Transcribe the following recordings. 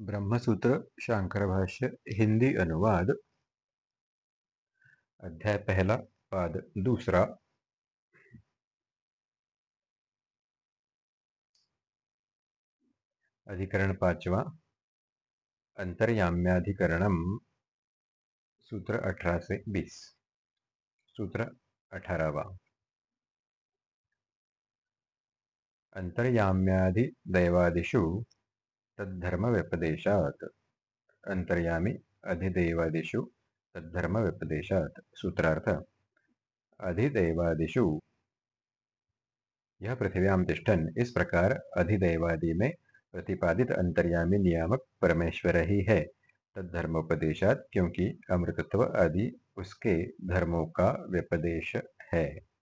ब्रह्मसूत्र शांकर भाष्य हिंदी अनुवाद। अध्याय पहला, पाद दूसरा। अधिकरण पांचवा। अंतर्याम्याधिकरणम सूत्र अठारह से बीस। सूत्र अठारहवा। अंतर्याम्याधिदैवादिषु तद्धर्म व्यपदेशात अंतर्यामी तद्धर्म व्यपदेशात सूत्रार्थ, अधिदेवादिषु यह पृथ्व्याम तिष्ठन, इस प्रकार अधिदेवादि में प्रतिपादित अंतर्यामी नियामक परमेश्वर ही है। तद्धर्मोपदेशात, क्योंकि अमृतत्व आदि उसके धर्मों का व्यपदेश है।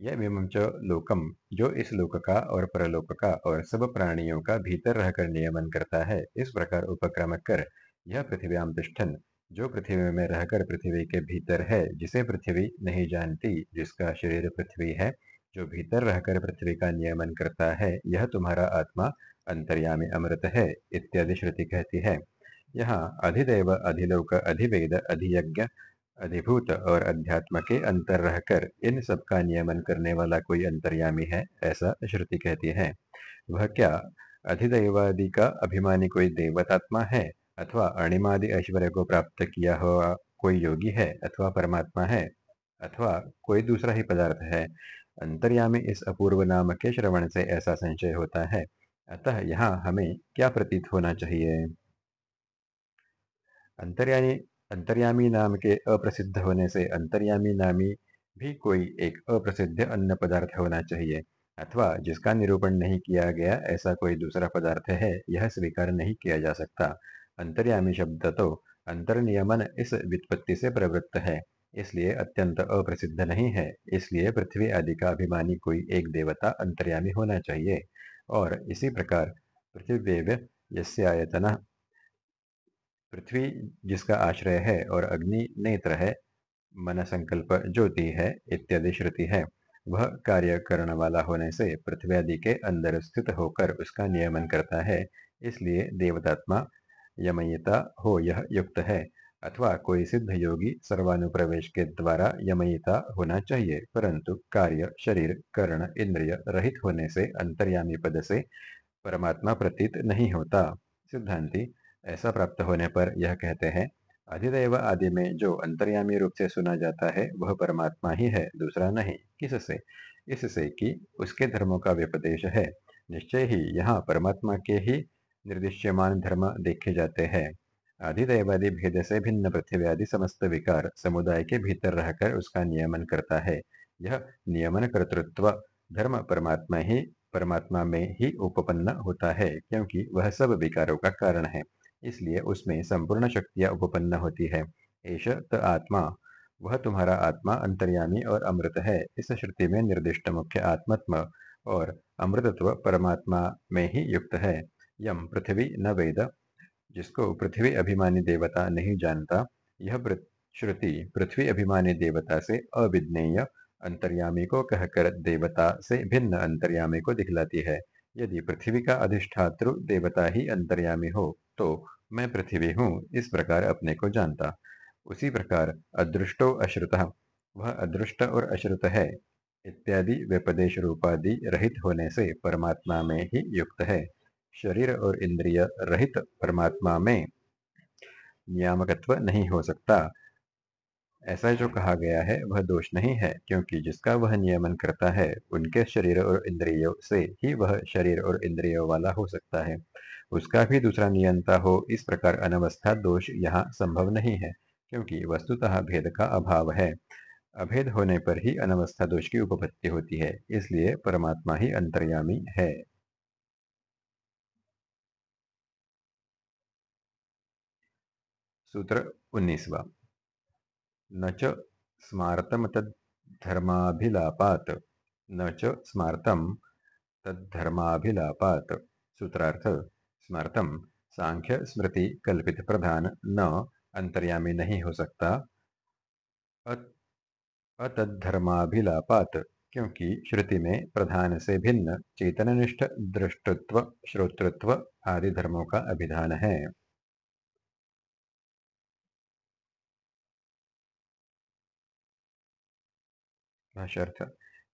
यह च लोकम, जो इस लोक का और परलोक का और सब प्राणियों का भीतर रहकर नियमन करता है, इस प्रकार उपक्रम कर, यह तिष्ठन जो पृथ्वी में रहकर पृथ्वी के भीतर है, जिसे पृथ्वी नहीं जानती, जिसका शरीर पृथ्वी है, जो भीतर रहकर पृथ्वी का नियमन करता है, यह तुम्हारा आत्मा अंतर्यामी अमृत है, इत्यादि श्रुति कहती है। यहाँ अधिदेव, अधिलोक, अधिवेद, अधियज्ञ अधिभूत और अध्यात्म के अंतर रहकर इन सब का नियमन करने वाला कोई अंतर्यामी है, ऐसा श्रुति कहती है। वह क्या, अधिदैवादि का अभिमानी कोई देवतात्मा है, अथवा अणिमादि ऐश्वर्य को प्राप्त किया हुआ कोई योगी है, अथवा परमात्मा है, अथवा कोई दूसरा ही पदार्थ है? अंतर्यामी इस अपूर्व नाम के श्रवण से ऐसा संशय होता है। अतः यहाँ हमें क्या प्रतीत होना चाहिए? अंतर्यामी अंतर्यामी नाम के अप्रसिद्ध होने से अंतर्यामी नामी भी कोई एक अप्रसिद्ध अन्य पदार्थ होना चाहिए, अथवा जिसका निरूपण नहीं किया गया ऐसा कोई दूसरा पदार्थ है, यह स्वीकार नहीं किया जा सकता। अंतर्यामी शब्द तो अंतर्नियमन इस वित्पत्ति से प्रवृत्त है, इसलिए अत्यंत अप्रसिद्ध नहीं है, इसलिए पृथ्वी आदि का अभिमानी कोई एक देवता अंतर्यामी होना चाहिए। और इसी प्रकार पृथ्वी यस्यायतन पृथ्वी जिसका आश्रय है और अग्नि नेत्र है मन संकल्प ज्योति है इत्यादि श्रुति है। वह कार्य करने वाला होने से पृथ्वी आदि के अंदर स्थित होकर उसका नियमन करता है, इसलिए देवतात्मा यमयिता हो यह युक्त है, अथवा कोई सिद्ध योगी सर्वानुप्रवेश के द्वारा यमयिता होना चाहिए, परंतु कार्य शरीर, कर्ण, इंद्रिय रहित होने से अंतर्यामी पद से परमात्मा प्रतीत नहीं होता। सिद्धांति ऐसा प्राप्त होने पर यह कहते हैं, अधिदेव आदि में जो अंतर्यामी रूप से सुना जाता है, वह परमात्मा ही है, दूसरा नहीं। किससे? इससे कि उसके धर्मों का व्यपदेश है। निश्चय ही यहाँ परमात्मा के ही निर्दिश्यमान धर्म देखे जाते हैं। अधिदैवादि भेद से भिन्न पृथ्वी आदि समस्त विकार समुदाय के भीतर रहकर उसका नियमन करता है। यह नियमन कर्तृत्व धर्म परमात्मा ही, परमात्मा में ही उपपन्न होता है, क्योंकि वह सब विकारों का कारण है। इसलिए उसमें संपूर्ण शक्तियाँ उपपन्न होती है। ऐश त आत्मा, वह तुम्हारा आत्मा अंतर्यामी और अमृत है। इस श्रुति में निर्दिष्ट मुख्य आत्मत्म और अमृतत्व परमात्मा में ही युक्त है। यम पृथ्वी न वेद, जिसको पृथ्वी अभिमानी देवता नहीं जानता, यह श्रुति पृथ्वी अभिमानी देवता से अविज्ञेय, अंतर्यामी को कहकर देवता से भिन्न अंतर्यामी को दिखलाती है। यदि पृथ्वी का अधिष्ठातृ देवता ही अंतर्यामी हो तो मैं पृथ्वी हूँ, इस प्रकार अपने को जानता। उसी प्रकार अदृष्टो अश्रुत, वह अदृष्ट और अश्रुत है, इत्यादि व्यपदेश रूपादि रहित होने से परमात्मा में ही युक्त है। शरीर और इंद्रिय रहित परमात्मा में नियामकत्व नहीं हो सकता। ऐसा जो कहा गया है, वह दोष नहीं है, क्योंकि जिसका वह नियमन करता है, उनके शरीर और इंद्रियों से ही वह शरीर और इंद्रियों वाला हो सकता है। उसका भी दूसरा नियंता हो, इस प्रकार अनवस्था दोष यहाँ संभव नहीं है, क्योंकि वस्तुतः भेद का अभाव है। अभेद होने पर ही अनवस्था दोष की उपपत्ति होती है, इसलिए परमात्मा ही अंतर्यामी है। सूत्र उन्नीसवा। न च स्मार्तम तद्धर्माभिलापात न च स्मार्तम तद्धर्माभिलापात सूत्रार्थ स्मार्तम। सांख्य स्मृति कल्पित प्रधान। न, अंतर्यामी नहीं हो सकता। अतद्धर्माभिलापात, क्योंकि श्रुति में प्रधान से भिन्न चेतननिष्ठ दृष्टत्व, श्रोतृत्व आदि धर्मों का अभिधान है। भाष्यर्थ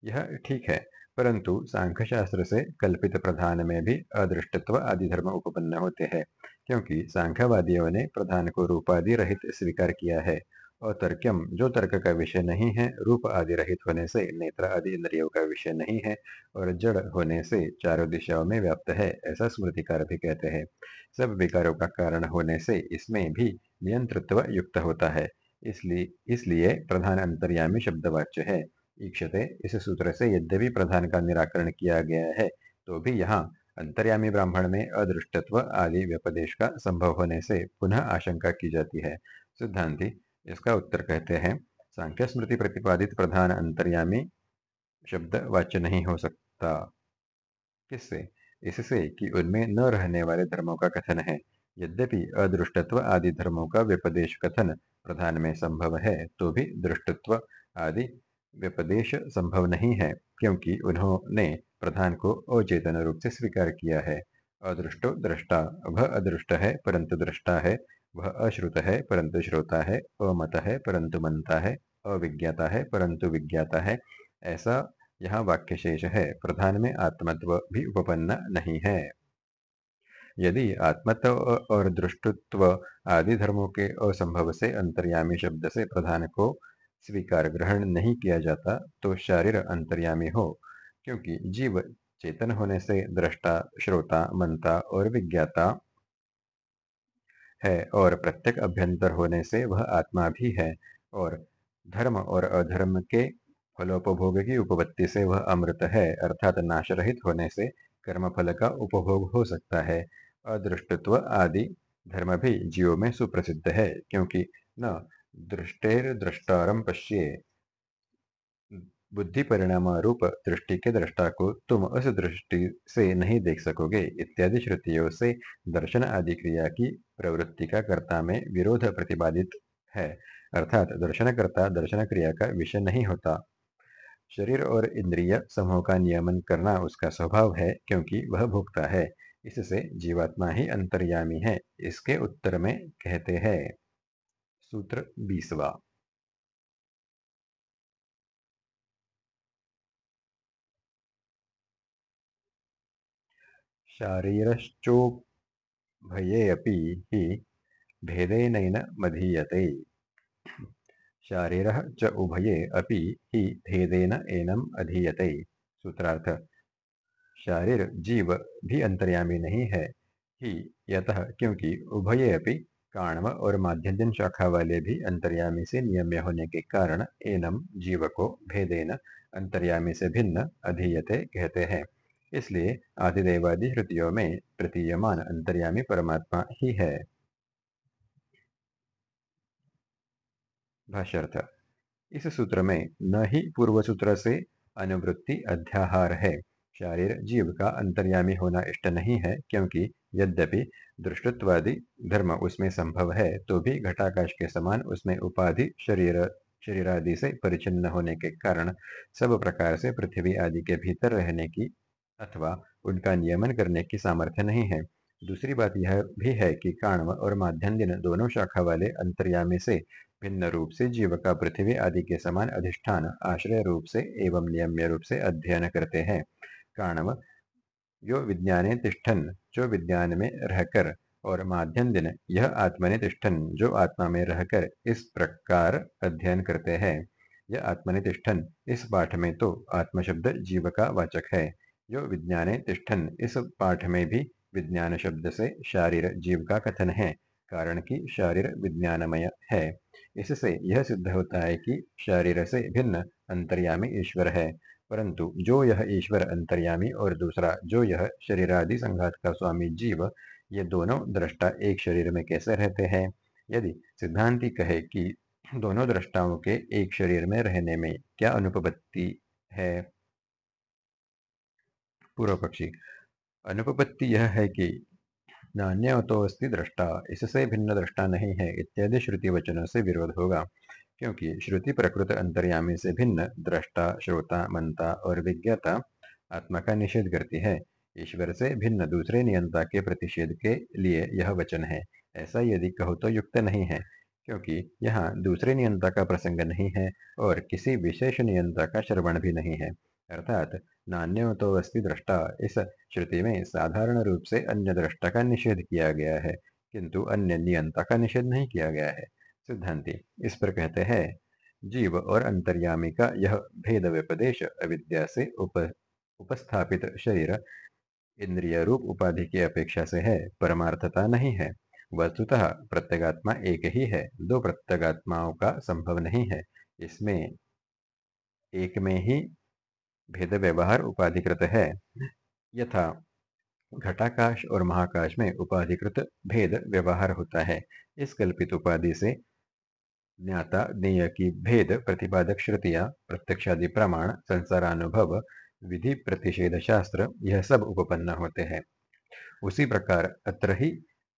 यह ठीक है, परंतु सांख्य शास्त्र से कल्पित प्रधान में भी अदृष्टत्व आदि धर्म उपपन्न होते हैं, क्योंकि सांख्यवादियों ने प्रधान को रूपादि रहित स्वीकार किया है, और तर्क्यम, जो तर्क का विषय नहीं है, रूप आदि रहित होने से नेत्र आदि इंद्रियों का विषय नहीं है, और जड़ होने से चारों दिशाओं में व्याप्त है, ऐसा स्मृतिकार भी कहते हैं। सब विकारों का कारण होने से इसमें भी नियंत्रित्व युक्त होता है इसलिए इसलिए प्रधान अंतर्यामी शब्दवाच्य है। ईक्षते, इस सूत्र से यद्यपि प्रधान का निराकरण किया गया है तो भी यहाँ अंतर्यामी ब्राह्मण में अदृष्टत्व आदि व्यपदेश का संभव होने से पुनः आशंका की जाती है। सिद्धांति, इसका उत्तर कहते हैं, सांख्य स्मृति प्रतिपादित प्रधान अंतर्यामी शब्द वाच्य नहीं हो सकता। किससे? इससे कि उनमें न रहने वाले धर्मों का कथन है। यद्यपि अदृष्टत्व आदि धर्मों का व्यपदेश कथन प्रधान में संभव है तो भी दृष्टत्व आदि व्यपदेश संभव नहीं है, क्योंकि उन्होंने प्रधान को अचेतन रूप से स्वीकार किया है। अदृष्टो दृष्टा, वह अदृष्ट है परंतु दृष्टा है, वह अश्रुत है परंतु श्रोता है, अमत है परंतु मनता है, अविज्ञाता है परंतु विज्ञाता है। ऐसा यह वाक्य शेष है, प्रधान में आत्मत्व भी उपपन्न नहीं है। यदि आत्मत्व और दृष्टत्व आदि धर्मों के असंभव से अंतर्यामी शब्द से प्रधान को स्वीकार ग्रहण नहीं किया जाता तो शारीर अंतर्यामी हो, क्योंकि जीव चेतन होने से दृष्टा, श्रोता, मनता और विज्ञाता है और प्रत्येक अभ्यंतर होने से वह आत्मा भी है और धर्म और अधर्म के फलोपभोग की उपपत्ति से वह अमृत है, अर्थात नाश रहित होने से कर्म फल का उपभोग हो सकता है। अदृष्टत्व आदि धर्म भी जीवों में सुप्रसिद्ध है, क्योंकि न दृष्टेर दृष्टारम पश्ये। बुद्धि परिणाम रूप दृष्टि के दृष्टा को तुम उस दृष्टि से नहीं देख सकोगे। इत्यादि श्रुतियों से दर्शन आदि क्रिया की प्रवृत्ति का कर्ता में विरोध प्रतिपादित है। अर्थात दर्शनकर्ता दर्शन क्रिया का विषय नहीं होता। शरीर और इंद्रिय समूह का नियमन करना उसका स्वभाव है, क्योंकि वह भोगता है। इससे जीवात्मा ही अंतर्यामी है। इसके उत्तर में कहते हैं। सूत्र बीसवा शारीरश्चोभयेऽपि हि भेदेनैन मधीयते। शारीर च उभये अपि ही भेदेन एनम अधीयते। सूत्रार्थ, शारीर जीव भी अंतर्यामी नहीं है। ही, यतः क्योंकि उभये अपि काणव और माध्यम शाखा वाले भी अंतर्यामी से नियम्य होने के कारण एनम जीव को भेदेन अंतर्यामी से भिन्न अधीयते कहते हैं। इसलिए आदिदेवादि श्रुतियों में प्रतीयमान अंतर्यामी परमात्मा ही है। भाष्यर्थ, इस सूत्र में न ही पूर्व सूत्र से अनुवृत्ति अध्याहार है। शारीर जीव का अंतर्यामी होना इष्ट नहीं है, क्योंकि यद्यपि दृष्टत्वादि धर्म उसमें संभव है तो भी घटाकाश के समान उसमें उपाधि शरीर, शरीरादि से परिचिन्न होने के कारण सब प्रकार से पृथ्वी आदि के भीतर रहने की अथवा उनका नियमन करने की सामर्थ्य नहीं है। दूसरी बात यह भी है कि काणव और माध्यम दोनों शाखा वाले अंतर्यामी से भिन्न रूप से जीव का पृथ्वी आदि के समान अधिष्ठान आश्रय रूप से एवं नियम्य रूप से अध्ययन करते हैं। काणव यो विज्ञाने तिष्ठन, जो विज्ञान में रहकर और माध्यम दिन, यह आत्मनि तिष्ठन, जो आत्मा में रहकर इस प्रकार अध्ययन करते हैं। यह आत्मनि तिष्ठन, इस पाठ में तो आत्म शब्द जीव का वाचक है। जो विज्ञाने तिष्ठन, इस पाठ में भी विज्ञान शब्द से शारीर जीव का कथन है, कारण कि शारीर विज्ञानमय है। इससे यह सिद्ध होता है कि शारीर से भिन्न अंतर्यामी ईश्वर है। परंतु जो यह ईश्वर अंतर्यामी और दूसरा जो यह शरीरादि संघात का स्वामी जीव, ये दोनों दृष्टा एक शरीर में कैसे रहते हैं? यदि सिद्धांति कहे कि दोनों दृष्टाओं के एक शरीर में रहने में क्या अनुपत्ति है? पूर्व पक्षी अनुपत्ति यह है कि नान्य तो अस्ति दृष्टा, इससे भिन्न दृष्टा नहीं है, इत्यादि श्रुति वचनों से विरोध होगा। क्योंकि श्रुति प्रकृत अंतर्यामी से भिन्न, दृष्टा, श्रोता मनता और विज्ञाता आत्मा का निषेध करती है। ईश्वर से भिन्न दूसरे नियंता के प्रतिषेध के लिए यह वचन है। ऐसा यदि कहो तो युक्त नहीं है, क्योंकि यहाँ दूसरे नियंता का प्रसंग नहीं है और किसी विशेष नियंता का श्रवण भी नहीं है। अर्थात नान्यो तो अस्थि दृष्टा। इस श्रुति में साधारण रूप से अन्य दृष्टा का निषेध किया गया है, किंतु अन्य नियंता का निषेध नहीं किया गया है। सिद्धांति। इस पर कहते हैं जीव और अंतर्यामी का यह भेद व्यपदेश अविद्या से उप, उपस्थापित शरीर इंद्रिय रूप उपाधि की अपेक्षा से है परमार्थता नहीं है। वस्तुतः प्रत्यगात्मा एक ही है दो प्रत्यगात्माओं का संभव नहीं है। इसमें एक में ही भेद व्यवहार उपाधिकृत है यथा घटाकाश और महाकाश में उपाधिकृत भेद व्यवहार होता है। इस कल्पित उपाधि से ज्ञाता ज्ञेय की भेद, प्रतिपादक, श्रुतियाँ, प्रत्यक्षादि प्रमाण, संसारानुभव, विधि, प्रतिषेध शास्त्र, यह सब उपपन्न होते हैं। उसी प्रकार अत्र ही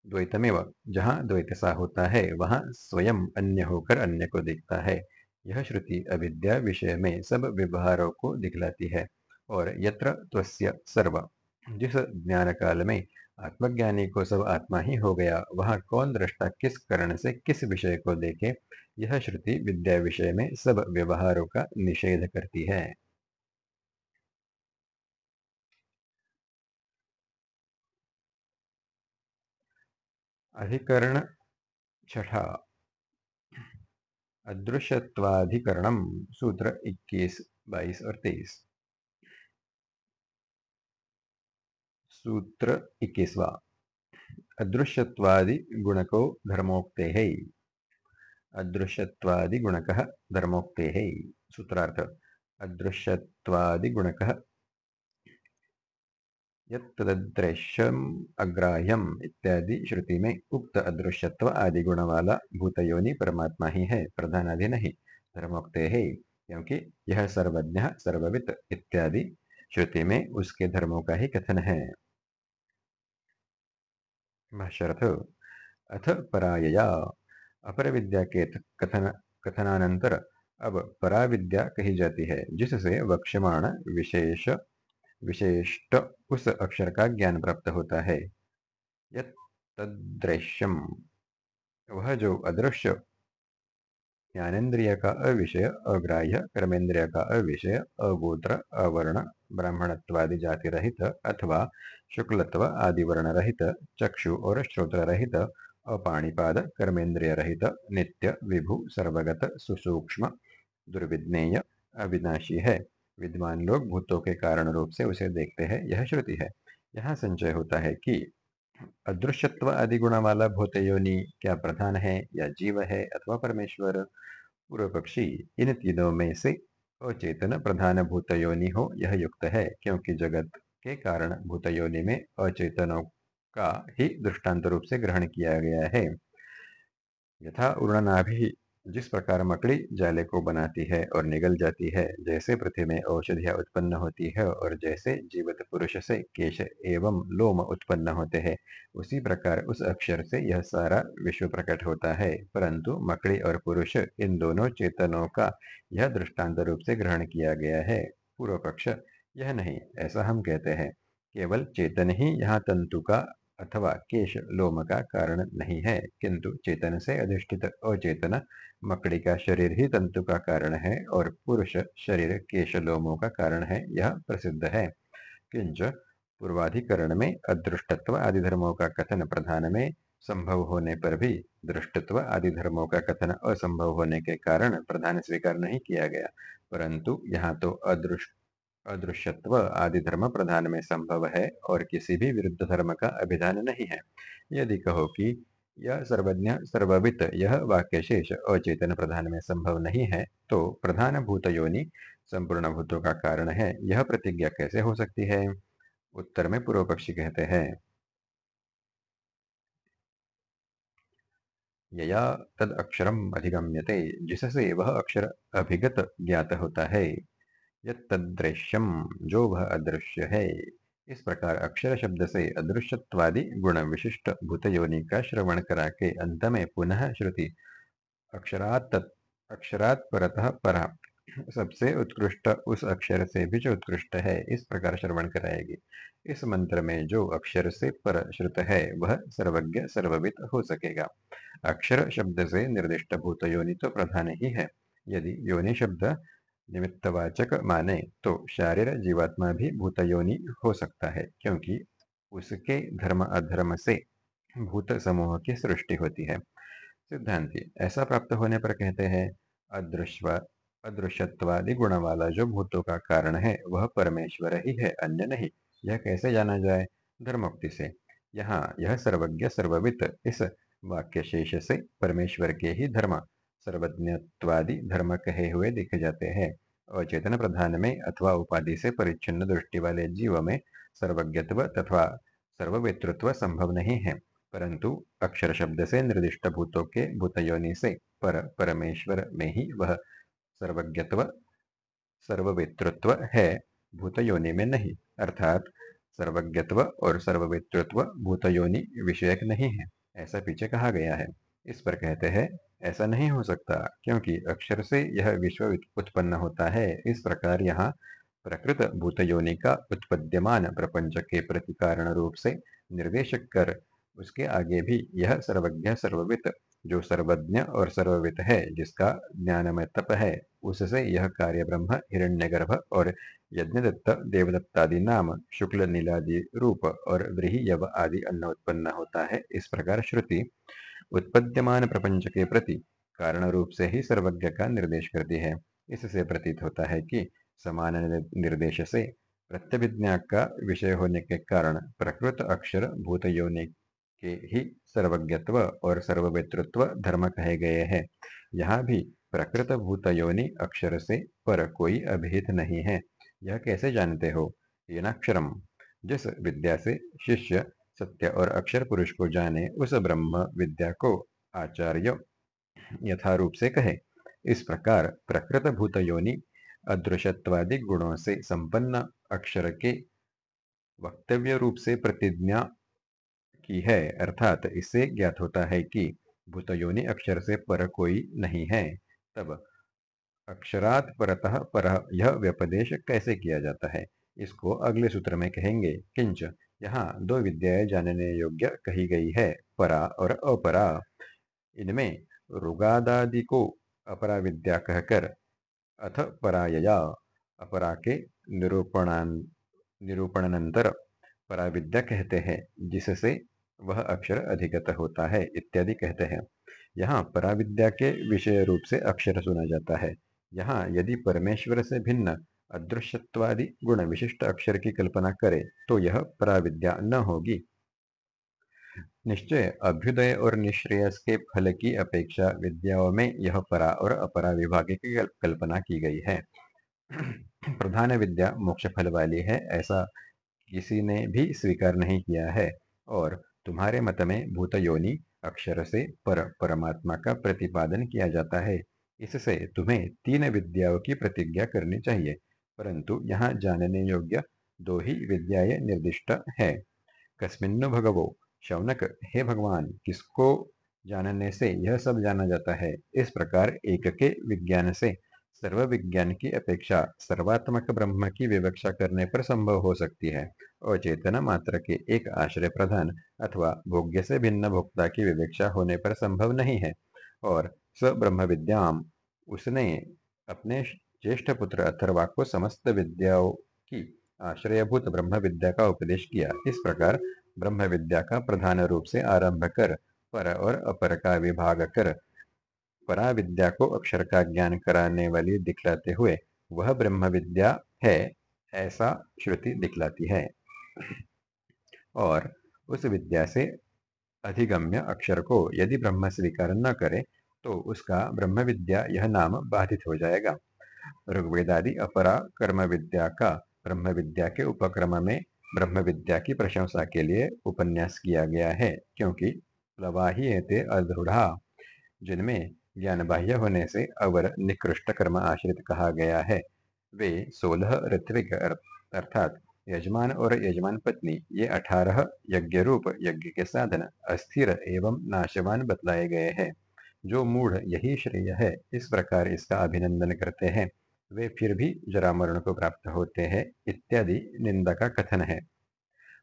द्वैतमेव, जहाँ द्वैत सा होता है, वहाँ स्वयं अन्य होकर अन्य को देखता है। यह श्रुति अविद्या विषय में सब व्यवहारों को दिखलाती है, और यत्र त्वस्य सर्व। जिस ज्ञान काल में आत्मज्ञानी को सब आत्मा ही हो गया, वहाँ कौन दृष्टा किस कारण से किस विषय को देखे यह श्रुति विद्या विषय में सब व्यवहारों का निषेध करती है। अधिकरण छठा। अदृश्यत्वाधिकरणम सूत्र 21, 22 और 23 सूत्र इक्कीसवा। अदृश्यत्वादि गुणको धर्मोक्ते है अदृश्यत्वादि गुणक धर्मोक्ते सूत्रार्थ। अदृश्यत्वादि गुणक यदृश्यम अग्राह्यम इत्यादि श्रुति में उक्त अदृश्यत्व आदि गुण वाला भूतयोनि परमात्मा ही है प्रधानादि नहीं, धर्मोक्ते है क्योंकि यह सर्वज्ञ, सर्ववित इत्यादि श्रुति में उसके धर्मों का ही कथन है। अथ परायया अपर विद्या के कथन, कथनानंतर अब पराविद्या कही जाती है, जिससे वक्षमाण विशेष, विशेष्ट उस अक्षर का ज्ञान प्राप्त होता है। तदृश्यम वह जो अदृश्य ज्ञानेन्द्रिय का अविषय, अग्राह्य कर्मेंद्रिय का अविषय, अगोत्र, अवर्ण, ब्राह्मणत्वादि जाति रहित अथवा शुक्लत्व आदि वर्ण रहित चक्षु और श्रोत्र रहित अपाणिपाद कर्मेंद्रिय रहित नित्य, विभु, सर्वगत, सुसूक्ष्म, दुर्विज्ञेय, अविनाशी है। विद्वान लोग भूतों के कारण रूप से उसे देखते हैं, यह श्रुति है। यहाँ संचय होता है कि अदृश्यत्व आदि गुण वाला भूत योनि क्या प्रधान है या जीव है अथवा परमेश्वर? पूर्व पक्षी इन तीनों में से अचेतन प्रधान भूत योनि हो, यह युक्त है, क्योंकि जगत के कारण भूत योनि में अचेतनों का ही दृष्टांत रूप से ग्रहण किया गया है। यथा उर्णनाभि जिस प्रकार मकड़ी जाले को बनाती है और निगल जाती है, जैसे पृथ्वी में औषधियाँ उत्पन्न होती है और जैसे जीवित पुरुष से केश एवं लोम उत्पन्न होते हैं, उसी प्रकार उस अक्षर से यह सारा विश्व प्रकट होता है। परंतु मकड़ी और पुरुष इन दोनों चेतनों का यह दृष्टांत रूप से ग्रहण किया गया है। पूर्व पक्ष यह नहीं, ऐसा हम कहते हैं। केवल चेतन ही यहाँ तंतु का अथवा केश लोम का कारण नहीं है, किंतु चेतन से अधिष्ठित अचेतन, मकड़ी का शरीर ही तंतु का कारण है और पुरुष शरीर केश लोमों का कारण है, यह प्रसिद्ध है। किंच, पूर्वाधिकरण में अदृष्टत्व आदि धर्मों का कथन प्रधान में संभव होने पर भी दृष्टत्व आदि धर्मों का कथन असंभव होने के कारण प्रधान स्वीकार नहीं किया गया, परंतु यहाँ तो अदृष्ट अदृश्यत्व आदि धर्म प्रधान में संभव है और किसी भी विरुद्ध धर्म का अभिधान नहीं है। यदि कहो कि यह सर्वज्ञ, सर्ववित, यह वाक्य शेष अचेतन प्रधान में संभव नहीं है तो प्रधान भूत योनि संपूर्ण भूतों का कारण है। यह प्रतिज्ञा कैसे हो सकती है? उत्तर में पूर्व पक्षी कहते हैं, यया तद अक्षरम अधिगम्यते, जिससे वह अक्षर अभिगत ज्ञात होता है। यदृश्यम जो वह अदृश्य है। इस प्रकार अक्षर शब्द से अदृश्यत्वादि गुण विशिष्ट भूत योनि का श्रवण करा के अंत में पुनः श्रुति। अक्षरात अक्षरात परा। सबसे उत्कृष्ट उस अक्षर से भी जो उत्कृष्ट है, इस प्रकार श्रवण कराएगी। इस मंत्र में जो अक्षर से पर श्रुत है, वह सर्वज्ञ सर्ववित हो सकेगा। अक्षर शब्द से निर्दिष्ट भूत योनि तो प्रधान ही है। यदि योनि शब्द निमित्तवाचक माने तो शारीर जीवात्मा भी भूत योनि हो सकता है, क्योंकि उसके धर्म अधर्म से भूत समूह की सृष्टि होती है। सिद्धांति, ऐसा प्राप्त होने पर कहते हैं अदृश्य अदृश्यत्वादि गुण वाला जो भूतों का कारण है, वह परमेश्वर ही है, अन्य नहीं। यह कैसे जाना जाए? धर्मोक्ति से। यहाँ यह सर्वज्ञ सर्ववित इस वाक्य शेष से परमेश्वर के ही धर्म सर्वज्ञत्वादि धर्म कहे हुए दिखे जाते हैं। अचेतन प्रधान में अथवा उपाधि से परिच्छिन्न दृष्टि वाले जीव में सर्वज्ञत्व तथा सर्ववेतृत्व संभव नहीं है। परंतु अक्षर शब्द से निर्दिष्ट भूतों के भूतयोनि से पर परमेश्वर में ही वह सर्वज्ञत्व, सर्ववेतृत्व है, भूतयोनि में नहीं। अर्थात सर्वज्ञत्व और सर्ववेतृत्व भूतयोनि विषयक नहीं है, ऐसा पीछे कहा गया है। इस पर कहते हैं ऐसा नहीं हो सकता, क्योंकि अक्षर से यह विश्व उत्पन्न होता है। इस प्रकार यहाँ प्रकृत भूत योनि का उत्पद्यमान प्रपंच के प्रति कारण रूप से निर्देश कर, उसके आगे भी यह सर्वज्ञ, सर्ववित, जो सर्वज्ञ और सर्ववित है, जिसका ज्ञान में तप है, उससे यह कार्य ब्रह्म हिरण्यगर्भ और यज्ञदत्त, देवदत्तादि नाम, शुक्ल, नीलादि रूप और व्रीहि आदि अन्न उत्पन्न होता है। इस प्रकार श्रुति उत्पद्यमान प्रपंच के प्रति कारण रूप से ही सर्वज्ञ का निर्देश करती है। इससे प्रतीत होता है कि समान निर्देश से प्रत्यभिज्ञा का विषय होने के कारण प्रकृत अक्षर भूत योनि के ही सर्वज्ञत्व और सर्ववेतृत्व धर्म कहे गए हैं। यहाँ भी प्रकृत भूत योनि अक्षर से पर कोई अभिहित नहीं है। यह कैसे जानते हो? येनाक्षरम, जिस विद्या से शिष्य सत्य और अक्षर पुरुष को जाने उस ब्रह्म विद्या को आचार्य यथारूप से कहे। इस प्रकार प्रकृत भूत योनि अदृश्यत्वादि गुणों से संपन्न अक्षर के वक्तव्य रूप से प्रतिज्ञा की है, अर्थात इससे ज्ञात होता है कि भूत योनि अक्षर से पर कोई नहीं है। तब अक्षरात परतः पर यह व्यपदेश कैसे किया जाता है, इसको अगले सूत्र में कहेंगे। किंच यहाँ दो विद्याएँ जानने योग्य कही गई है, परा और अपरा। इनमें रुगादादि को अपरा विद्या कहकर अथ परायया, अपरा के निरूपणान, निरूपणानंतर पराविद्या कहते हैं, जिससे वह अक्षर अधिगत होता है इत्यादि कहते हैं। यहाँ पराविद्या के विषय रूप से अक्षर सुना जाता है। यहाँ यदि परमेश्वर से भिन्न अदृश्यत्वादि गुण विशिष्ट अक्षर की कल्पना करे तो यह पराविद्या न होगी। निश्चय, अभ्युदय और निश्रेयस के फल की अपेक्षा विद्याओं में यह परा और अपरा विभाग की कल्पना की गई है। प्रधान विद्या, मोक्ष फल वाली है, ऐसा किसी ने भी स्वीकार नहीं किया है। और तुम्हारे मत में भूत योनि अक्षर से पर, परमात्मा का प्रतिपादन किया जाता है। इससे तुम्हें तीन विद्याओं की प्रतिज्ञा करनी चाहिए। परंतु यहाँ जानने योग्य दो ही विद्याएँ निर्दिष्ट है। कस्मिन्नु भगवो, शौनक, हे भगवान, किसको जानने से यह सब जाना जाता है। इस प्रकार एक के विज्ञान से सर्व विज्ञान की अपेक्षा सर्वात्मक ब्रह्म की विवक्षा करने पर संभव हो सकती है। और चेतन मात्र के एक आश्रय प्रधान अथवा भोग्य से भिन्न भोक्ता की विवेक्षा होने पर संभव नहीं है। और स विद्याम उसने अपने ज्येष्ठ पुत्र अथर्वा को समस्त विद्याओं की आश्रयभूत ब्रह्म विद्या का उपदेश किया। इस प्रकार ब्रह्म विद्या का प्रधान रूप से आरंभ कर, पर और अपर का विभाग कर परा विद्या को अक्षर का ज्ञान कराने वाली दिखलाते हुए वह ब्रह्म विद्या है, ऐसा श्रुति दिखलाती है। और उस विद्या से अधिगम्य अक्षर को यदि ब्रह्म स्वीकार न करे तो उसका ब्रह्म विद्या यह नाम बाधित हो जाएगा। ऋग्वेदादि अपरा कर्म विद्या का ब्रह्म विद्या के उपक्रम में ब्रह्म विद्या की प्रशंसा के लिए उपन्यास किया गया है, क्योंकि प्लवाही एते अदृढ़ा जिनमें ज्ञान बाह्य होने से अवर निकृष्ट कर्म आश्रित कहा गया है। वे सोलह ऋत्विक अर्थात यजमान और यजमान पत्नी, ये अठारह यज्ञ रूप यज्ञ के साधन, अस्थिर एवं नाशवान बतलाए गए हैं। जो मूढ़ यही श्रेय है, इस प्रकार इसका अभिनंदन करते हैं। वे फिर भी जरा मरण को प्राप्त होते हैं, इत्यादि निंदा का कथन है।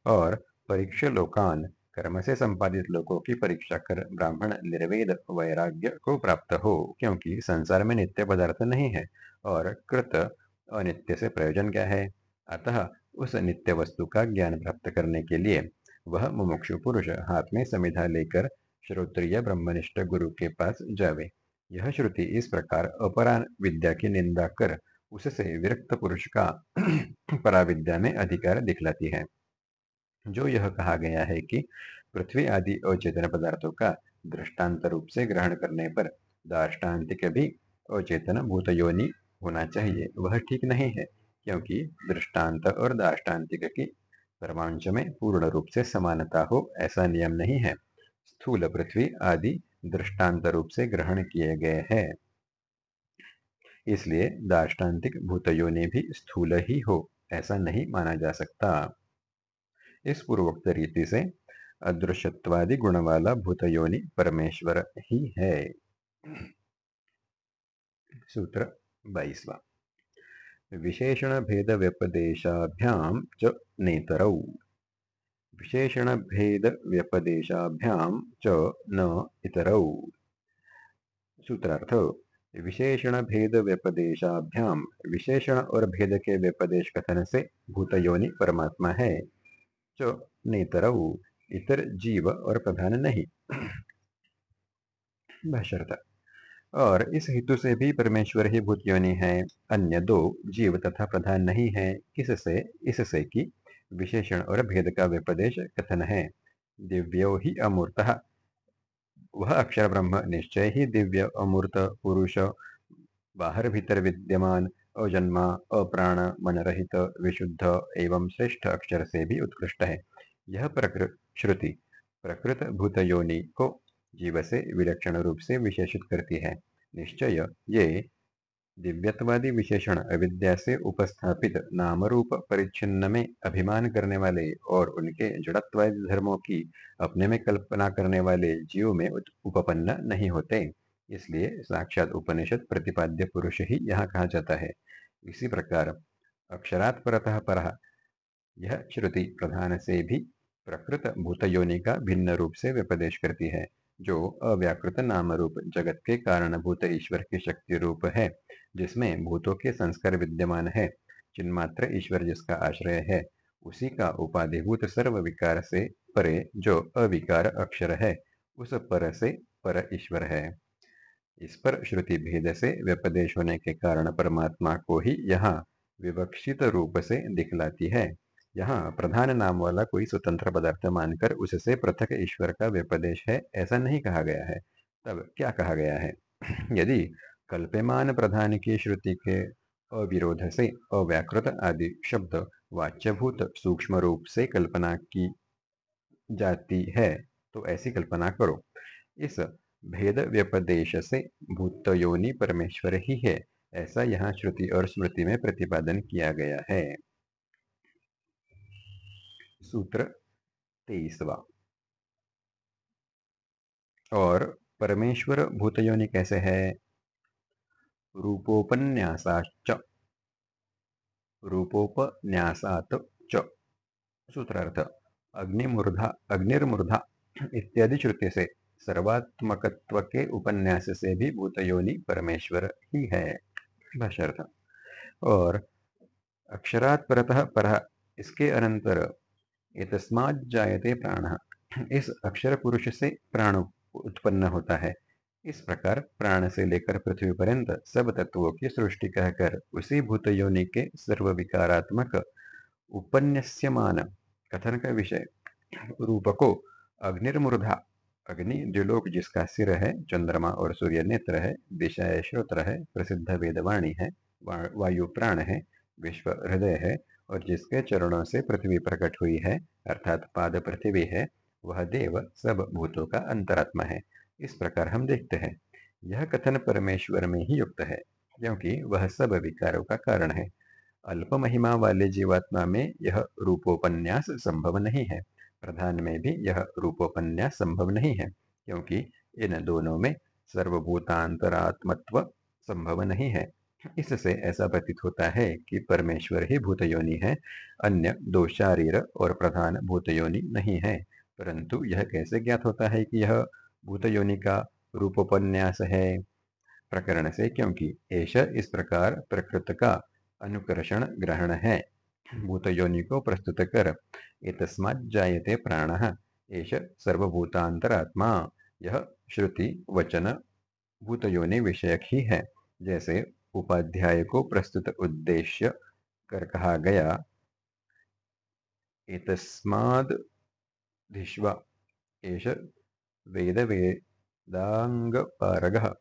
और परीक्ष लोकान, कर्म से संपादित लोगों की परीक्षा कर ब्राह्मण निर्वेद वैराग्य को प्राप्त हो, क्योंकि संसार में नित्य पदार्थ नहीं है और कृत अनित्य से प्रयोजन क्या है? अतः उस नित्य वस्तु का ज्ञान प्राप्त करने के लिए वह मुमुक्षु पुरुष हाथ में समिधा लेकर श्रोत्रिय ब्रह्मनिष्ठ गुरु के पास जावे। यह श्रुति इस प्रकार अपरा विद्या की निंदा कर, उससे विरक्त पुरुष का पराविद्या में अधिकार दिखलाती है। जो यह कहा गया है कि पृथ्वी आदि अचेतन पदार्थों का दृष्टांत रूप से ग्रहण करने पर दार्ष्टान्तिक भी अचेतन भूतयोनि होना चाहिए, वह ठीक नहीं है, क्योंकि दृष्टांत और दार्ष्टान्तिक की परमांश में पूर्ण रूप से समानता हो, ऐसा नियम नहीं है। स्थूल पृथ्वी आदि दृष्टांत रूप से ग्रहण किए गए हैं। इसलिए दार्ष्टान्तिक भूतयोनि भी स्थूल ही हो, ऐसा नहीं माना जा सकता। इस पूर्वोक्त रीति से अदृश्यत्वादि गुण वाला भूतयोनि परमेश्वर ही है। सूत्र बाईसवा। विशेषण भेद व्यपदेशाभ्याम च नेतरौ। विशेषण भेद व्यपदेशाभ्याम च न इतरौ। सूत्रार्थ विशेषण भेद व्यपदेशाभ्याम विशेषण और भेद के व्यपदेश कथन से भूतयोनि परमात्मा है जो नेतरऊ इतर जीव और प्रधान नहीं। और इस हेतु से भी परमेश्वर ही भूत योनि है, अन्य दो जीव तथा प्रधान नहीं है, किससे, इससे कि विशेषण और भेद का व्यपदेश कथन है। दिव्यो ही अमूर्त। वह अक्षर ब्रह्म, निश्चय ही दिव्य, अमूर्त, पुरुष, बाहर भीतर विद्यमान, अजन्मा, अप्राण, मनरहित, विशुद्ध एवं श्रेष्ठ अक्षर से भी उत्कृष्ट है। यह प्रकृत श्रुति प्रकृत भूत योनि को जीव से विलक्षण रूप से विशेषित करती है। निश्चय ये दिव्यत्वादी विशेषण, अविद्या से उपस्थापित नाम रूप परिच्छिन्न में अभिमान करने वाले और उनके जड़त्वादी धर्मों की अपने में कल्पना करने वाले जीव में उपपन्न नहीं होते। इसलिए साक्षात उपनिषद प्रतिपाद्य पुरुष ही यहाँ कहा जाता है। इसी प्रकार अक्षरात परतः पर, यह श्रुति प्रधान से भी प्रकृत भूत योनि का भिन्न रूप से व्यपदेश करती है। जो अव्याकृत नाम रूप जगत के कारण भूत ईश्वर की शक्ति रूप है, जिसमें भूतों के संस्कार विद्यमान है। चिन्मात्र ईश्वर जिसका आश्रय है, उसी का उपाधिभूत सर्व विकार से परे जो अविकार अक्षर है, उस पर से पर ईश्वर है। इस पर श्रुति भेद से व्यपदेश होने के कारण परमात्मा को ही यहाँ विवक्षित रूप से दिखलाती है। यहाँ प्रधान नाम वाला कोई स्वतंत्र पदार्थ मानकर उससे पृथक ईश्वर का व्यपदेश है, ऐसा नहीं कहा गया है। तब क्या कहा गया है? यदि कल्पमान प्रधान की श्रुति के अविरोध से अव्याकृत आदि शब्द वाच्यभूत सूक्ष्म रूप से कल्पना की जाती है तो ऐसी कल्पना करो। इस भेद व्यपदेश से भूत योनि परमेश्वर ही है, ऐसा यहाँ श्रुति और स्मृति में प्रतिपादन किया गया है। सूत्र तेईसवा। और परमेश्वर भूतयोनि कैसे है? रूपोपन्यासाच रूपोपन्यासात च। सूत्रार्थ, अग्निमूर्धा, अग्निर्मूर्धा इत्यादि श्रुति से सर्वात्मकत्व के उपन्यास से भी भूतयोनि परमेश्वर ही है। भाषार्थ और अक्षरात परतः पर, इसके अनंतर तस्मात जायते प्राण। इस अक्षर पुरुष से प्राण उत्पन्न होता है। इस प्रकार प्राण से लेकर पृथ्वी पर्यंत सब तत्वों की सृष्टि कहकर उसी भूत योनि के सर्व विकारात्मक उपन्यस्यमान कथन का विषय रूप को अग्निर्मूर्धा, अग्नि द्विलोक जिसका सिर है, चंद्रमा और सूर्य नेत्र है दिशा श्रोत्र है, प्रसिद्ध वेदवाणी है वायु प्राण है, विश्व हृदय है और जिसके चरणों से पृथ्वी प्रकट हुई है, अर्थात पाद पृथ्वी है, वह देव सब भूतों का अंतरात्मा है। इस प्रकार हम देखते हैं। यह कथन परमेश्वर में ही युक्त है, क्योंकि वह सब विकारों का कारण है। अल्प महिमा वाले जीवात्मा में यह रूपोपन्यास संभव नहीं है। प्रधान में भी यह रूपोपन्यास संभव नहीं है, क्योंकि इन दोनों में सर्वभूतांतरात्मत्व संभव नहीं है। इससे ऐसा प्रतीत होता है कि परमेश्वर ही भूत योनि है, अन्य दो शारीर और प्रधान भूत योनि नहीं है। परंतु यह कैसे ज्ञात होता है कि यह भूत योनि का रूपोपन्यास है? प्रकरण से, क्योंकि ऐश इस प्रकार प्रकृत का अनुकर्षण ग्रहण है। भूत योनि को प्रस्तुत कर, एतस्मात् जायते प्राण एष सर्वभूतांतरात्मा यह श्रुति, वचन भूत योनि विषयक ही है। जैसे उपाध्याय को प्रस्तुत उद्देश्य कर कहा गया। वेदांग पारगः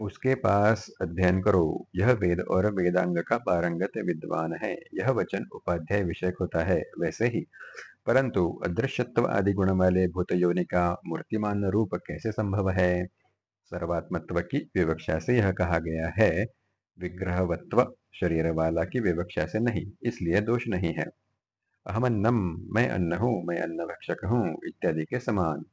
उसके पास अध्ययन करो। यह वेद और वेदांग का पारंगत विद्वान है। यह वचन उपाध्याय विषय होता है, वैसे ही। परंतु अदृश्यत्व आदि गुण वाले भूत योनि का मूर्तिमान रूप कैसे संभव है? सर्वात्मत्व की विवक्षा से यह कहा गया है। विग्रहवत्व शरीर वाला की विवक्षा से नहीं, इसलिए दोष नहीं है। अहमन्नम, मैं अन्न हूँ, मैं अन्न भक्षक हूँ, इत्यादि के समान।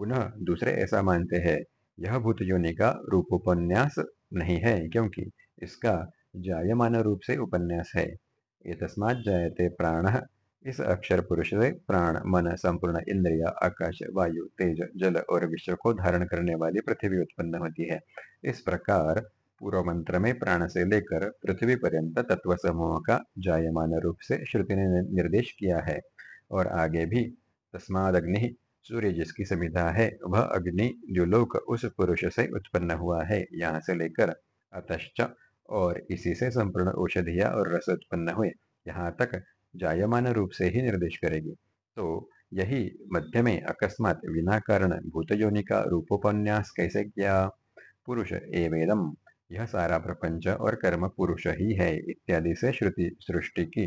पुनः दूसरे ऐसा मानते हैं, यह भूत योनि का रूपोपन्यास नहीं है, क्योंकि इसका जायमान रूप से उपन्यास है। ये तस्मात जायते प्राण इस अक्षर पुरुष से प्राण, मन, संपूर्ण इंद्रिया, आकाश, वायु, तेज, जल और विश्व को धारण करने वाली पृथ्वी उत्पन्न होती है। इस प्रकार पूर्व मंत्र में प्राण से लेकर पृथ्वी पर्यंत तत्व समूह का जायमान रूप से श्रुति ने निर्देश किया है। और आगे भी, तस्माद अग्नि, सूर्य जिसकी संविधा है, वह अग्नि जो लोक उस पुरुष से उत्पन्न हुआ है, यहाँ से लेकर अतश्च और इसी से संपूर्ण औषधिया और रस उत्पन्न हुए। यहाँ तक जायमान रूप से ही निर्देश करेगी। तो यही मध्य में अकस्मात विना कारण भूत योनि का रूपोपन्यास कैसे किया? पुरुष एवेदम यह सारा प्रपंच और कर्म पुरुष ही है इत्यादि से श्रुति, सृष्टि की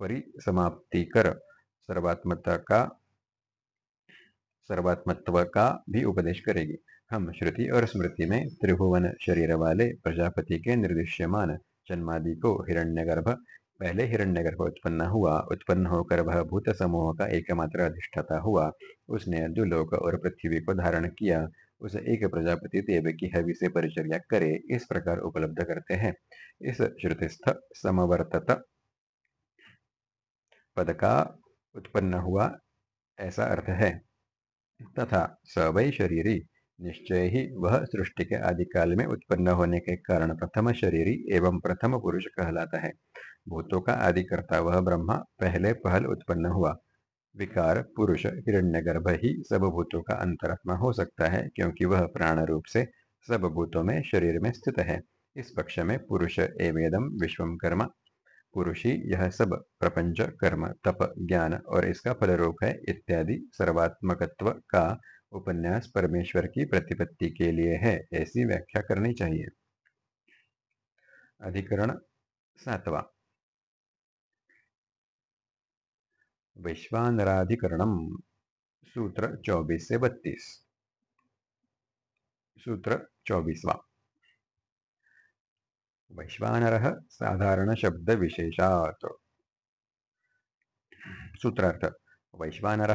परिसमाप्ति कर सर्वात्मता का, सर्वात्मत्व का भी उपदेश करेगी। हम श्रुति और स्मृति में त्रिभुवन शरीर वाले प्रजापति के निर्दिश्यमान जन्मादि को हिरण्यगर्भ पहले हिरण्यगर्भ उत्पन्न हुआ, उत्पन्न होकर वह भूत समूह का एकमात्र अधिष्ठाता हुआ। उसने दुलोक और पृथ्वी को धारण किया। उसे एक प्रजापति देव की हवि से परिचर्या करे, इस प्रकार उपलब्ध करते हैं। इस श्रुतिस्थ समवर्तत पद का उत्पन्न हुआ, ऐसा अर्थ है। तथा स वै शरीरी, निश्चय ही वह सृष्टि के आदि काल में उत्पन्न होने के कारण प्रथम शरीरी एवं प्रथम पुरुष कहलाता है। भूतों का आदि करता वह ब्रह्मा पहले पहल उत्पन्न हुआ। विकार, पुरुष, हिरण्यगर्भ ही सब भूतों का अंतरात्मा हो सकता है, क्योंकि वह प्राण रूप से सब भूतों में शरीर में स्थित है। इस पक्ष में पुरुष एवेदम, विश्वम कर्म, पुरुषी यह सब प्रपंच, कर्म, तप, ज्ञान और इसका फल रूप है इत्यादि सर्वात्मकत्व का उपन्यास परमेश्वर की प्रतिपत्ति के लिए है, ऐसी व्याख्या करनी चाहिए। अधिकरण सातवा वैश्वानराधिकरणम सूत्र 24 से 32 सूत्र चौबीसवा वैश्वानर साधारण शब्द विशेषात। सूत्रार्थ वैश्वानर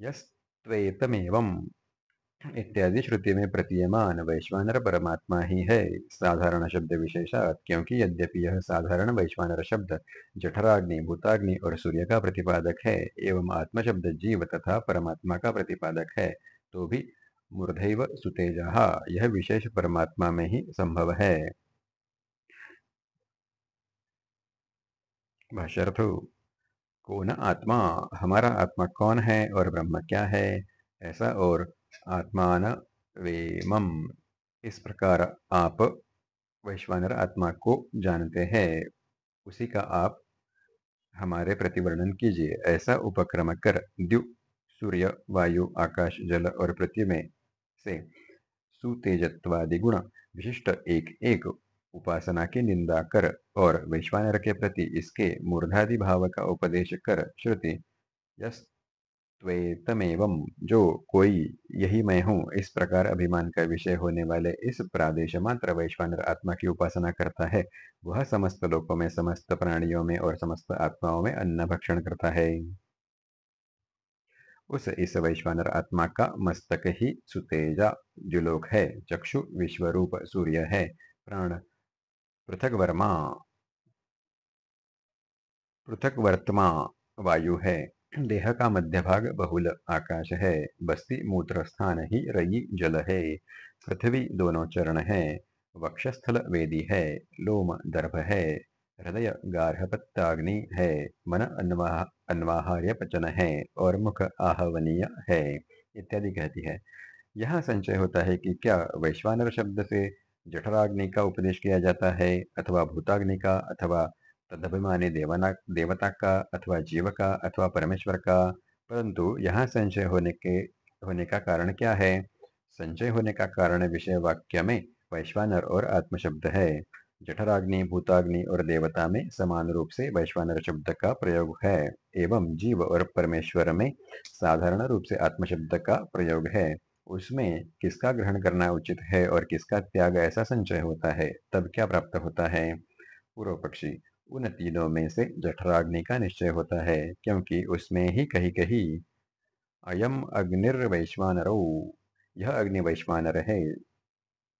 यस्त्वेतमेवं इत्यादि श्रुति में प्रतीयमान वैश्वानर परमात्मा ही है। साधारण शब्द विशेषात, क्योंकि यद्यपि यह साधारण वैश्वानर शब्द, जठराग्नि, भूताग्नि और सूर्य का प्रतिपादक है, एवं आत्म शब्द जीव तथा परमात्मा का प्रतिपादक है तो भी मूर्धैव सुतेजा, यह विशेष परमात्मा में ही संभव है। भाष्यर्थ, कौन आत्मा? हमारा आत्मा कौन है और ब्रह्म क्या है? ऐसा और आत्मान वेमम। इस प्रकार आप वैश्वानर आत्मा को जानते हैं। उसी का आप हमारे प्रतिवर्णन कीजिए। ऐसा उपक्रम कर द्यु, सूर्य, वायु, आकाश, जल और पृथ्वी में से सुतेजत्वादि गुण विशिष्ट एक एक उपासना की निंदा कर और वैश्वानर के प्रति इसके मूर्धादि भाव का उपदेश कर श्रुति यस्वेतमेवम जो कोई, यही मैं हूँ, इस प्रकार अभिमान का विषय होने वाले इस प्रादेश मात्र वैश्वानर आत्मा की उपासना करता है। वह समस्त लोकों में, समस्त प्राणियों में और समस्त आत्माओं में अन्न भक्षण करता है। उस इस वैश्वानर आत्मा का मस्तक ही सुतेजा द्युलोक है। चक्षु विश्वरूप सूर्य है। प्राण पृथक वर्मा पृथक वर्तमा वायु है। देह का मध्य भाग बहुल आकाश है बस्ती मूत्र स्थान ही रई जल है पृथ्वी दोनों चरण है वक्षस्थल वेदी है लोम दर्भ है हृदय गार्हपत्ताग्नि है, मन अन्वाह अन्वाहार्य पचन है और मुख आहवनीय है, इत्यादि कहती है। यह संचय होता है कि क्या वैश्वानर शब्द से जठराग्नि का उपदेश किया जाता है, अथवा भूताग्नि का, अथवा तदभिमानी देवना देवता का अथवा जीव का अथवा परमेश्वर का परंतु यहाँ संचय होने के, होने का कारण क्या है? संचय होने का कारण विषय वाक्य में वैश्वानर और आत्म शब्द है। जठराग्नि, भूताग्नि और देवता में समान रूप से वैश्वानर शब्द का प्रयोग है, एवं जीव और परमेश्वर में साधारण रूप से आत्म शब्द का प्रयोग है। उसमें किसका ग्रहण करना उचित है और किसका त्याग ऐसा संचय होता है, तब क्या प्राप्त होता है? पूर्व पक्षी उन तीनों में से जठराग्नि का निश्चय होता है, क्योंकि उसमें ही कहीं कहीं अयम अग्निर्वैश्वानरो, यह अग्नि वैश्वानर है,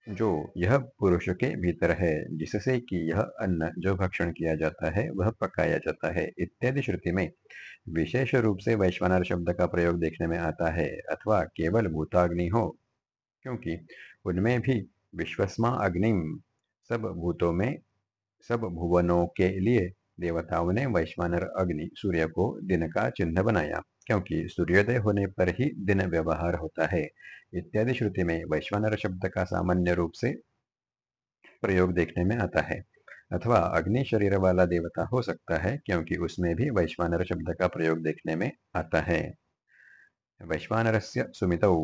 जो यह पुरुष के भीतर है, जिससे कि यह अन्न जो भक्षण किया जाता है, वह पकाया जाता है, इत्यादि श्रुति में विशेष रूप से वैश्वानर शब्द का प्रयोग देखने में आता है, अथवा केवल भूताग्नि हो, क्योंकि उनमें भी विश्वस्मा अग्निम सब भूतों में सब भुवनों के लिए देवताओं ने वैश्वानर अग्नि सूर्य को दिन का चिन्ह बनाया, क्योंकि सूर्योदय होने पर ही दिन व्यवहार होता है। इत्यादि श्रुति में वैश्वानर शब्द का सामान्य रूप से प्रयोग देखने में आता है, अथवा अग्नि शरीर वाला देवता हो सकता है, क्योंकि उसमें भी वैश्वानर शब्द का प्रयोग देखने में आता है। वैश्वानरस्य सुमितौ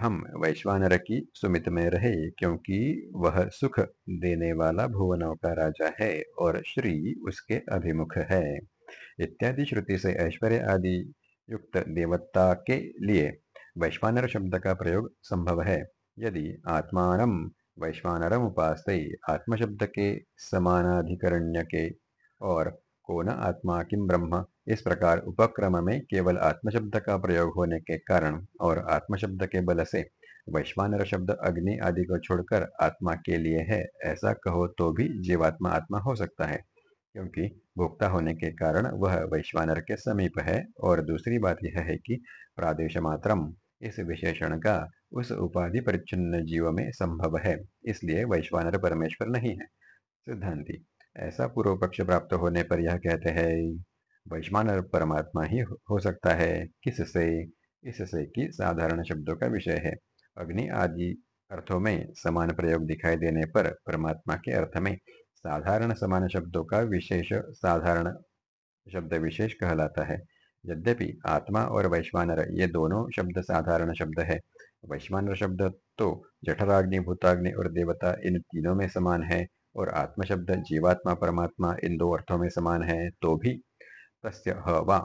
हम वैश्वानर की सुमित में रहे, क्योंकि वह सुख देने वाला भुवनों का राजा है और श्री उसके अभिमुख है। इत्यादि श्रुति से ऐश्वर्य आदि युक्त देवता के लिए वैश्वानर शब्द का प्रयोग संभव है। यदि आत्मान वैश्वानरम उपास आत्म शब्द के समानाधिकरण्य के और कौन आत्मा किम ब्रह्म? इस प्रकार उपक्रम में केवल आत्म शब्द का प्रयोग होने के कारण और आत्म शब्द के बल से वैश्वानर शब्द अग्नि आदि को छोड़कर आत्मा के लिए है, ऐसा कहो तो भी जीवात्मा आत्मा हो सकता है। क्योंकि भोक्ता होने के कारण वह वैश्वानर के समीप है और दूसरी बात यह है कि प्रादेश मात्रम इस विशेषण का उस उपाधि परिच्छिन्न जीव में संभव है, इसलिए वैश्वानर परमेश्वर नहीं है। सिद्धांति ऐसा पूर्व पक्ष प्राप्त होने पर यह कहते हैं, वैश्वानर परमात्मा ही, हो सकता है। किससे? इससे कि साधारण शब्दों का विषय है। अग्नि आदि अर्थों में समान प्रयोग दिखाई देने पर परमात्मा के अर्थ में साधारण समान शब्दों का विशेष, साधारण शब्द विशेष कहलाता है। यद्यपि आत्मा और वैश्वानर ये दोनों शब्द साधारण शब्द है। वैश्वानर शब्द तो जठराग्नि, भूताग्नि और देवता इन तीनों में समान है। और आत्म शब्द जीवात्मा परमात्मा इन दो अर्थों में समान है तो भी तस्य हवा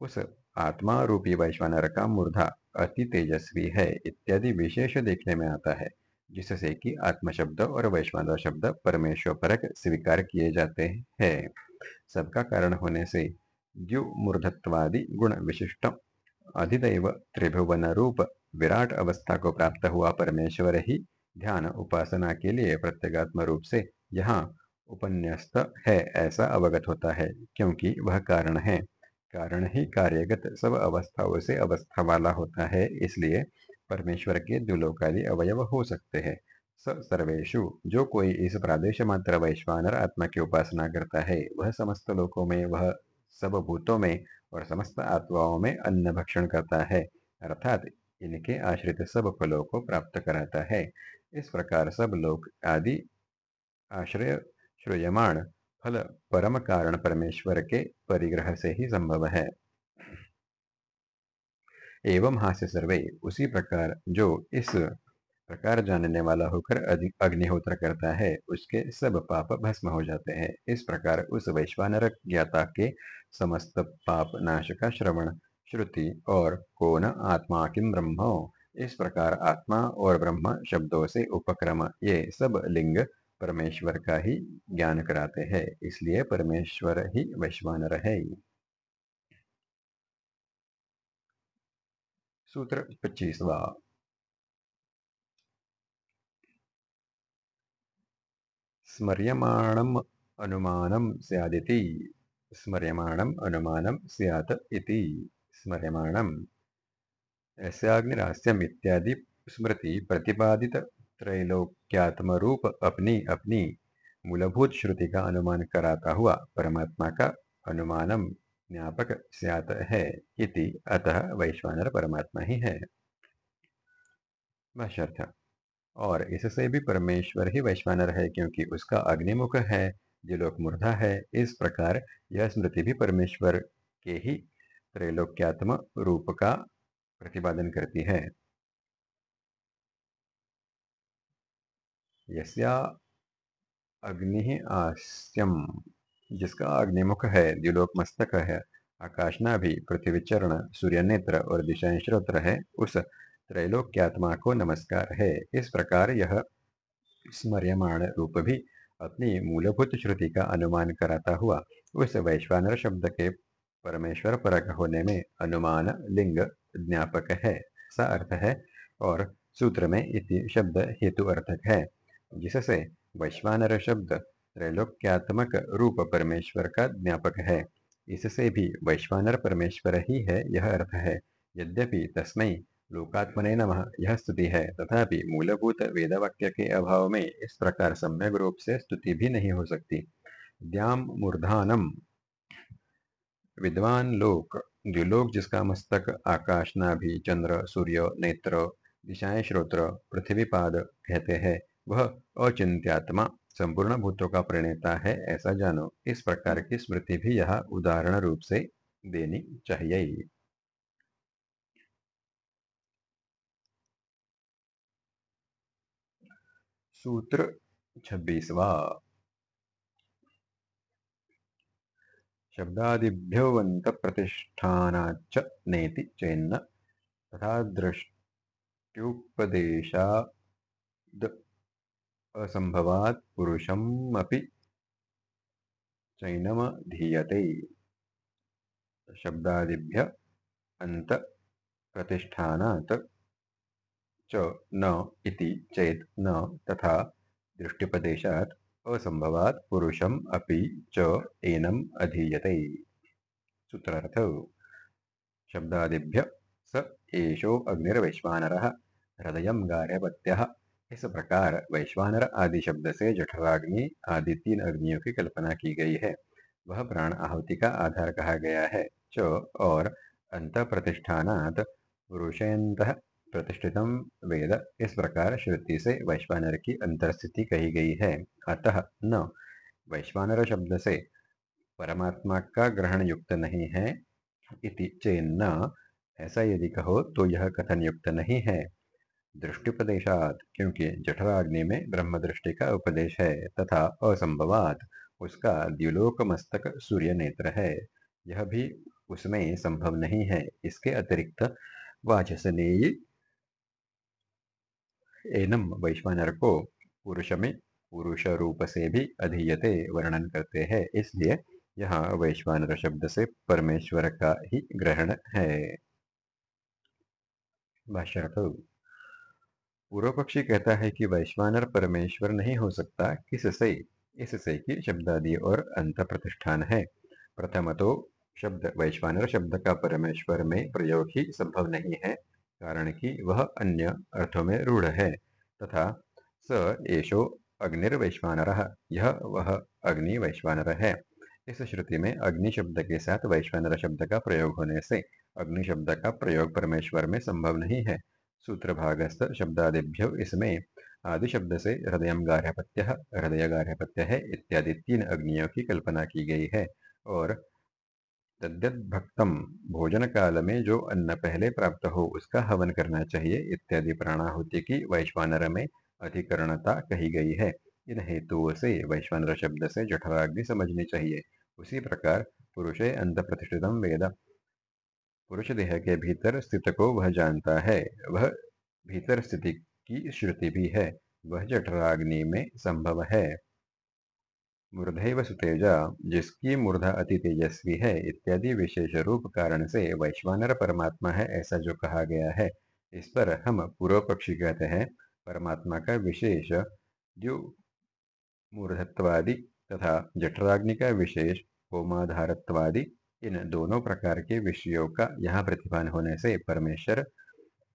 उस आत्मा रूपी वैश्वानर का मूर्धा अति तेजस्वी है इत्यादि विशेष देखने में आता है, जिससे कि आत्म शब्द और वैश्वानर शब्द परमेश्वर परक स्वीकार किए जाते हैं। सबका कारण होने से द्युमूर्धत्वादि गुण विशिष्ट अधिदैव त्रिभुवन रूप विराट अवस्था को प्राप्त हुआ परमेश्वर ही ध्यान उपासना के लिए प्रत्यगात्म रूप से यहाँ उपन्यस्त है ऐसा अवगत होता है, क्योंकि वह कारण है। कारण ही कार्यगत सब अवस्थाओं से अवस्था वाला होता है, इसलिए परमेश्वर के दुलोकादि अवयव हो सकते हैं। स सर्वेशु जो कोई इस प्रादेश मात्र वैश्वानर आत्मा की उपासना करता है, वह समस्त लोकों में, वह सब भूतों में और समस्त आत्माओं में अन्न भक्षण करता है, अर्थात इनके आश्रित सब फलों को प्राप्त कराता है। इस प्रकार सब लोक आदि आश्रय श्रूयमाण फल परम कारण परमेश्वर के परिग्रह से ही संभव है एवं हास्य सर्वे उसी प्रकार जो इस प्रकार जानने वाला होकर अग्निहोत्र करता है उसके सब पाप भस्म हो जाते हैं इस प्रकार उस वैश्वानर ज्ञाता के समस्त पाप नाश का श्रवण श्रुति और कौन आत्मा किम ब्रह्म इस प्रकार आत्मा और ब्रह्म शब्दों से उपक्रम, ये सब लिंग परमेश्वर का ही ज्ञान कराते हैं, इसलिए परमेश्वर ही वैश्वानर है सूत्र पच्चीसवा। स्मर्यमाणम् अनुमानं स्यादिति। स्मर्यमाणम् अनुमानं स्यात् इति। स्मर्यमाणम् ऐस्याग्निरास्यम इत्यादि स्मृति प्रतिपादित त्रैलोक्यात्म रूप अपनी अपनी मूलभूत श्रुति का अनुमान कराता हुआ परमात्मा का अनुमानम ज्ञापक स्यात है इति अतः वैश्वानर परमात्मा ही है। और इससे भी परमेश्वर ही वैश्वानर है क्योंकि उसका अग्निमुख है जो लोक मूर्धा है। इस प्रकार यह स्मृति भी परमेश्वर के ही त्रैलोक्यात्म रूप का प्रतिपादन करती है। यस्या अग्नि आस्यम, जिसका अग्निमुख है द्विलोक मस्तक है, आकाशना भी पृथ्वी चरण सूर्य नेत्र और दिशाएँ श्रोत्र है, उस त्रैलोक्यात्मा को नमस्कार है। इस प्रकार यह स्मर्यमाण रूप भी अपनी मूलभूत श्रुति का अनुमान कराता हुआ, उस वैश्वानर शब्द के परमेश्वर परक होने में अनुमान लिंग ज्ञापक है। सा अर्थ है और सूत्र में इति शब्द हेतु अर्थक है, जिससे वैश्वानर शब्द त्रैलोक्यात्मक रूप परमेश्वर का ज्ञापक है। इससे भी वैश्वानर परमेश्वर ही है, यह अर्थ है। यद्यपि तस्मय लोकात्मने नमः, यह स्तुति है, तथापि मूलभूत वेदवाक्य के अभाव में इस प्रकार सम्यक रूप से स्तुति भी नहीं हो सकती। द्याम मूर्धानम विद्वान लोक लोग जिसका मस्तक, आकाश, नाभि, चंद्र, सूर्य, नेत्र, दिशाएँ श्रोत्र, पृथ्वीपाद कहते हैं, वह अचिंत्यात्मा संपूर्ण भूतों का प्रणेता है, ऐसा जानो। इस प्रकार की स्मृति भी यह उदाहरण रूप से देनी चाहिए। सूत्र छब्बीसवा। शब्दादिभ्योवंत प्रतिष्ठानाच नेति चेन्न तथा दृष्टुपदेशाद असंभवात् पुरुषमपि चैनमधीयते। शब्दादिभ्य अंत प्रतिष्ठानात् च न इति चेत न तथा दृष्टिपदेशात् असंभवात् पुरुषम अपि च एनम अधीयते। सूत्रार्थ। शब्दादिभ्य स एषो अग्निर्वैश्वानरः, हृदय गार्हपत्य इस प्रकार वैश्वानर आदि शब्द से जठराग्नि आदि तीन अग्नियों की कल्पना की गई है। वह प्राण आहुति का आधार कहा गया है। च और अंत प्रतिष्ठानात पुरुषेत प्रतिष्ठित वेद इस प्रकार श्रुति से वैश्वानर की अंतरस्थिति कही गई है। अतः न, वैश्वानर शब्द से परमात्मा का ग्रहण युक्त नहीं है इति चेन्न, ऐसा यदि कहो तो यह कथन युक्त नहीं है। दृष्टिपदेशात क्योंकि जठराग्नि में ब्रह्म दृष्टि का उपदेश है तथा असंभवात, उसका द्युलोक मस्तक सूर्य नेत्र है। यह भी उसमें संभव नहीं है। इसके अतिरिक्त वाचसनीय एनम वैश्वानर को पुरुष में पुरुष रूप से भी अधीयते वर्णन करते हैं, इसलिए यहाँ वैश्वानर शब्द से परमेश्वर का ही ग्रहण है। पूर्व पक्षी कहता है कि वैश्वानर परमेश्वर नहीं हो सकता, किससे? इससे कि शब्दादि और अंत प्रतिष्ठान है। प्रथम तो शब्द, वैश्वानर शब्द का परमेश्वर में प्रयोग ही संभव नहीं है। कारण कि वह अन्य अर्थों में रूढ़ है। तथा स एशो अग्निर्वैश्वानर यह वह अग्नि वैश्वानर है। इस श्रुति में अग्नि शब्द के साथ वैश्वानर शब्द का प्रयोग होने से अग्नि शब्द का प्रयोग परमेश्वर में संभव नहीं है। सूत्र भागस्थ शब्दादिभ्यो इसमें आदि शब्द से हृदय गार्हपत्य हृदय गार्हपत्य है इत्यादि तीन अग्नियों की कल्पना की गई है और तद्यत भक्तम भोजन काल में जो अन्न पहले प्राप्त हो, उसका हवन करना चाहिए, इत्यादि प्राणाहुति की वैश्वानर में अधिकरणता कही गई है। इन हेतुओं से वैश्वानर शब्द से जठराग्नि समझनी चाहिए। उसी प्रकार पुरुषे अंत प्रतिष्ठितम वेद। पुरुष देह के भीतर स्थित को वह जानता है, वह भीतर स्थिति की श्रुति भी है, वह जठराग्नि में संभव है। मूर्धैव सुतेजा जिसकी मूर्धा अति तेजस्वी है, इत्यादि विशेष रूप कारण से वैश्वानर परमात्मा है, ऐसा जो कहा गया है। इस पर हम पूर्व पक्षी कहते हैं, परमात्मा का विशेष जो मूर्धत्वादि तथा जठराग्नि का विशेष होमाधारत्वादि, इन दोनों प्रकार के विषयों का यहाँ प्रतिपान होने से परमेश्वर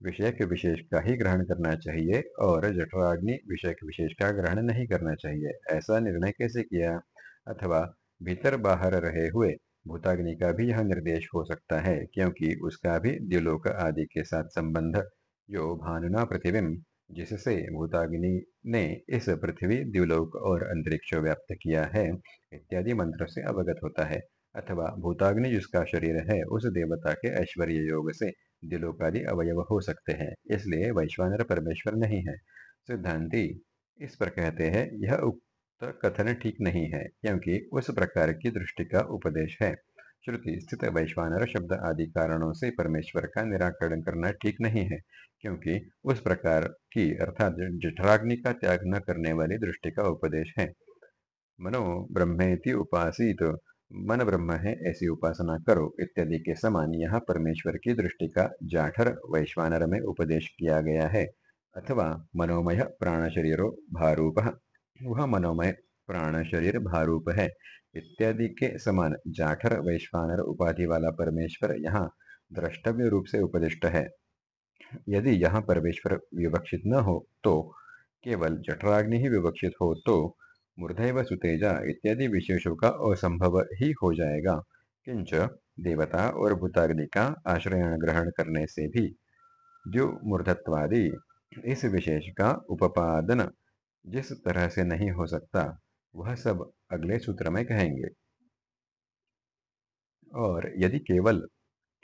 विषय के विशेष का ही ग्रहण करना चाहिए और जठराग्नि विषय के विशेष का ग्रहण नहीं करना चाहिए। ऐसा निर्णय कैसे किया? अथवा भीतर बाहर रहे हुए भूताग्नि का भी यह निर्देश हो सकता है, क्योंकि उसका भी द्युलोक आदि के साथ संबंध जो भानुना प्रतिबिंब, जिससे भूताग्नि ने इस पृथ्वी द्युलोक और अंतरिक्ष व्याप्त किया है, इत्यादि मंत्र से अवगत होता है। अथवा भूताग्नि जिसका शरीर है, उस देवता के ऐश्वर्य योग से दिलोकादि अवयव हो सकते हैं, इसलिए वैश्वानर परमेश्वर नहीं है। सिद्धांति इस पर कहते हैं, यह उक्त कथन ठीक नहीं है, क्योंकि उस प्रकार की दृष्टि का उपदेश है। श्रुति, स्थित वैश्वानर शब्द आदि कारणों से परमेश्वर का निराकरण करना ठीक नहीं है, क्योंकि उस प्रकार की अर्थात जठराग्नि का त्याग न करने वाली दृष्टि का उपदेश है। मनो ब्रह्मेति उपासित मन ब्रह्म है, ऐसी उपासना करो, इत्यादि के समान यहाँ परमेश्वर की दृष्टि का जाठर वैश्वानर में उपदेश किया गया है। अथवा मनोमय प्राण शरीरो भारूप, वह मनोमय प्राण शरीर भारूप है। इत्यादि के समान जाठर वैश्वानर उपाधि वाला परमेश्वर यहाँ द्रष्टव्य रूप से उपदिष्ट है। यदि यहाँ परमेश्वर विवक्षित न हो तो केवल जठराग्नि ही विवक्षित हो तो मूर्धैव सुतेजा इत्यादि विशेषों का असंभव ही हो जाएगा। किंच देवता और भूताग्नि का आश्रय ग्रहण करने से भी जो मूर्धत्वादि इस विशेष का उपादन जिस तरह से नहीं हो सकता, वह सब अगले सूत्र में कहेंगे। और यदि केवल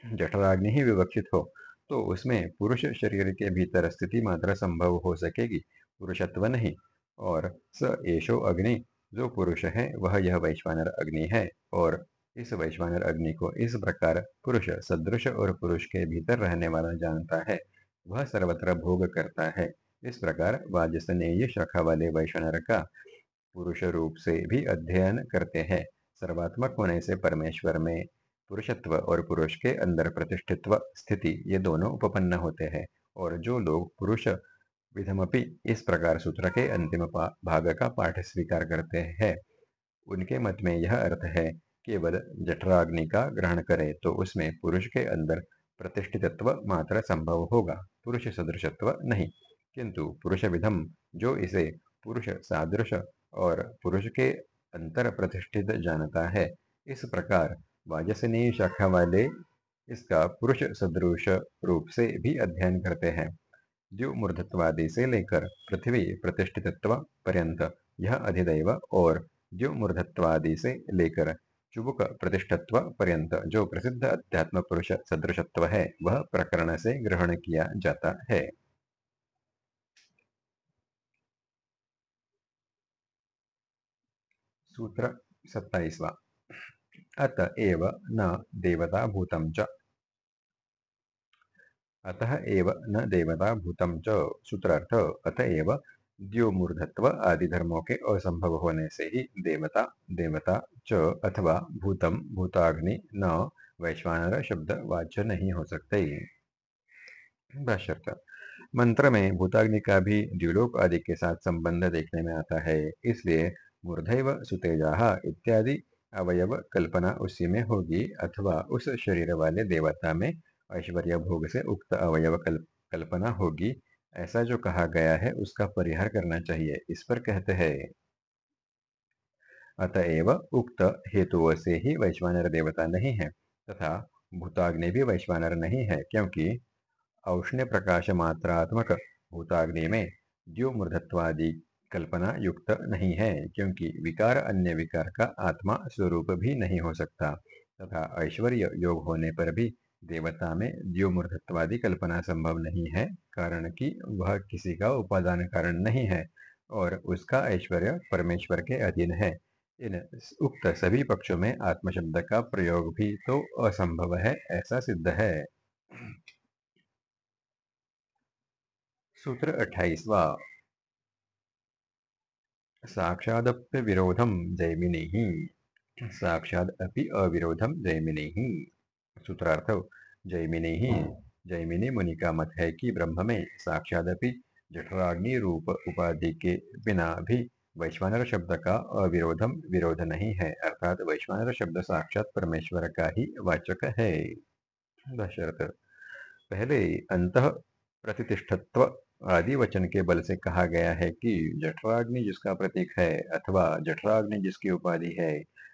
जठराग्नि ही विवक्षित हो तो उसमें पुरुष शरीर के भीतर स्थिति मात्र संभव हो सकेगी, पुरुषत्व नहीं। और स एशो अग्नि, जो पुरुष है, वह यह वैश्वानर अग्नि है और इस वैश्वानर अग्नि को इस प्रकार पुरुष, सदृश और पुरुष के भीतर रहने वाला जानता है। वह सर्वत्र भोग करता है। इस प्रकार वाजसनेय शाखा वाले वैश्वानर का पुरुष रूप से भी अध्ययन करते हैं। सर्वात्मक होने से परमेश्वर में पुरुषत्व और पुरुष के अंदर प्रतिष्ठित्व स्थिति, ये दोनों उपपन्न होते हैं और जो लोग पुरुष विधमपि इस प्रकार सूत्र के अंतिम भाग का पाठ स्वीकार करते हैं। उनके मत में यह अर्थ है केवल जठराग्नि का ग्रहण करे तो उसमें पुरुष के अंदर प्रतिष्ठितत्व मात्र संभव होगा, पुरुष सदृशत्व नहीं। किंतु पुरुष विधम, जो इसे पुरुष सादृश और पुरुष के अंतर प्रतिष्ठित जानता है, इस प्रकार वाजसनी शाखा वाले इसका पुरुष सदृश रूप से भी अध्ययन करते हैं। द्युमूर्धत्वादि से लेकर पृथ्वी प्रतिष्ठितत्व पर्यंत यह अधिदैव और द्युमूर्धत्वादि से लेकर चुबुक प्रतिष्ठत्व पर्यंत जो प्रसिद्ध अध्यात्म पुरुष सदृशत्व है, वह प्रकरण से ग्रहण किया जाता है। सूत्र सत्ताईसवा। अत एव न देवता भूतम च अतः एव न देवता भूतम च सूत्रार्थ अतएव द्योमूर्धत्व आदि धर्मों के असंभव होने से ही देवता देवता च अथवा भूतम भूताग्नि, न, वैश्वानर शब्द वाच्य नहीं हो सकते। मंत्र में भूताग्नि का भी द्युलोक आदि के साथ संबंध देखने में आता है, इसलिए मूर्धैव, सुतेजा इत्यादि अवयव कल्पना उसी में होगी अथवा उस शरीर वाले देवता में ऐश्वर्य भोग से उक्त अवयव कल्प, कल्पना होगी। ऐसा जो कहा गया है उसका परिहार करना चाहिए। इस पर कहते हैं अतएव उक्त हेतु से ही वैश्वानर देवता नहीं है तथा भूताग्नि भी वैश्वानर नहीं है क्योंकि औष्ण्य प्रकाश मात्रात्मक भूताग्नि में द्योमूर्धत्वादि कल्पना युक्त नहीं है क्योंकि विकार अन्य विकार का आत्मा स्वरूप भी नहीं हो सकता तथा ऐश्वर्य योग होने पर भी देवता में द्योमूर्धत्वादि कल्पना संभव नहीं है, कारण कि वह किसी का उपादान कारण नहीं है और उसका ऐश्वर्य परमेश्वर के अधीन है। इन उक्त सभी पक्षों में आत्मशब्द का प्रयोग भी तो असंभव है, ऐसा सिद्ध है। सूत्र अट्ठाईसवा। साक्षादप्यविरोधं साक्षाद अपि अविरोधम जैमिनिः। सूत्रार्थ। जैमिनिः जैमिनी मुनि का मत है कि ब्रह्म में साक्षादपि जठराग्नि रूप उपाधि के बिना भी वैश्वानर शब्द का अविरोधम विरोध नहीं है अर्थात वैश्वानर शब्द साक्षात परमेश्वर का ही वाचक है। दशरथ पहले अंत प्रतिष्ठत्व आदि वचन के बल से कहा गया है कि जठराग्नि जिसका प्रतीक है अथवा जठराग्नि जिसकी उपाधि है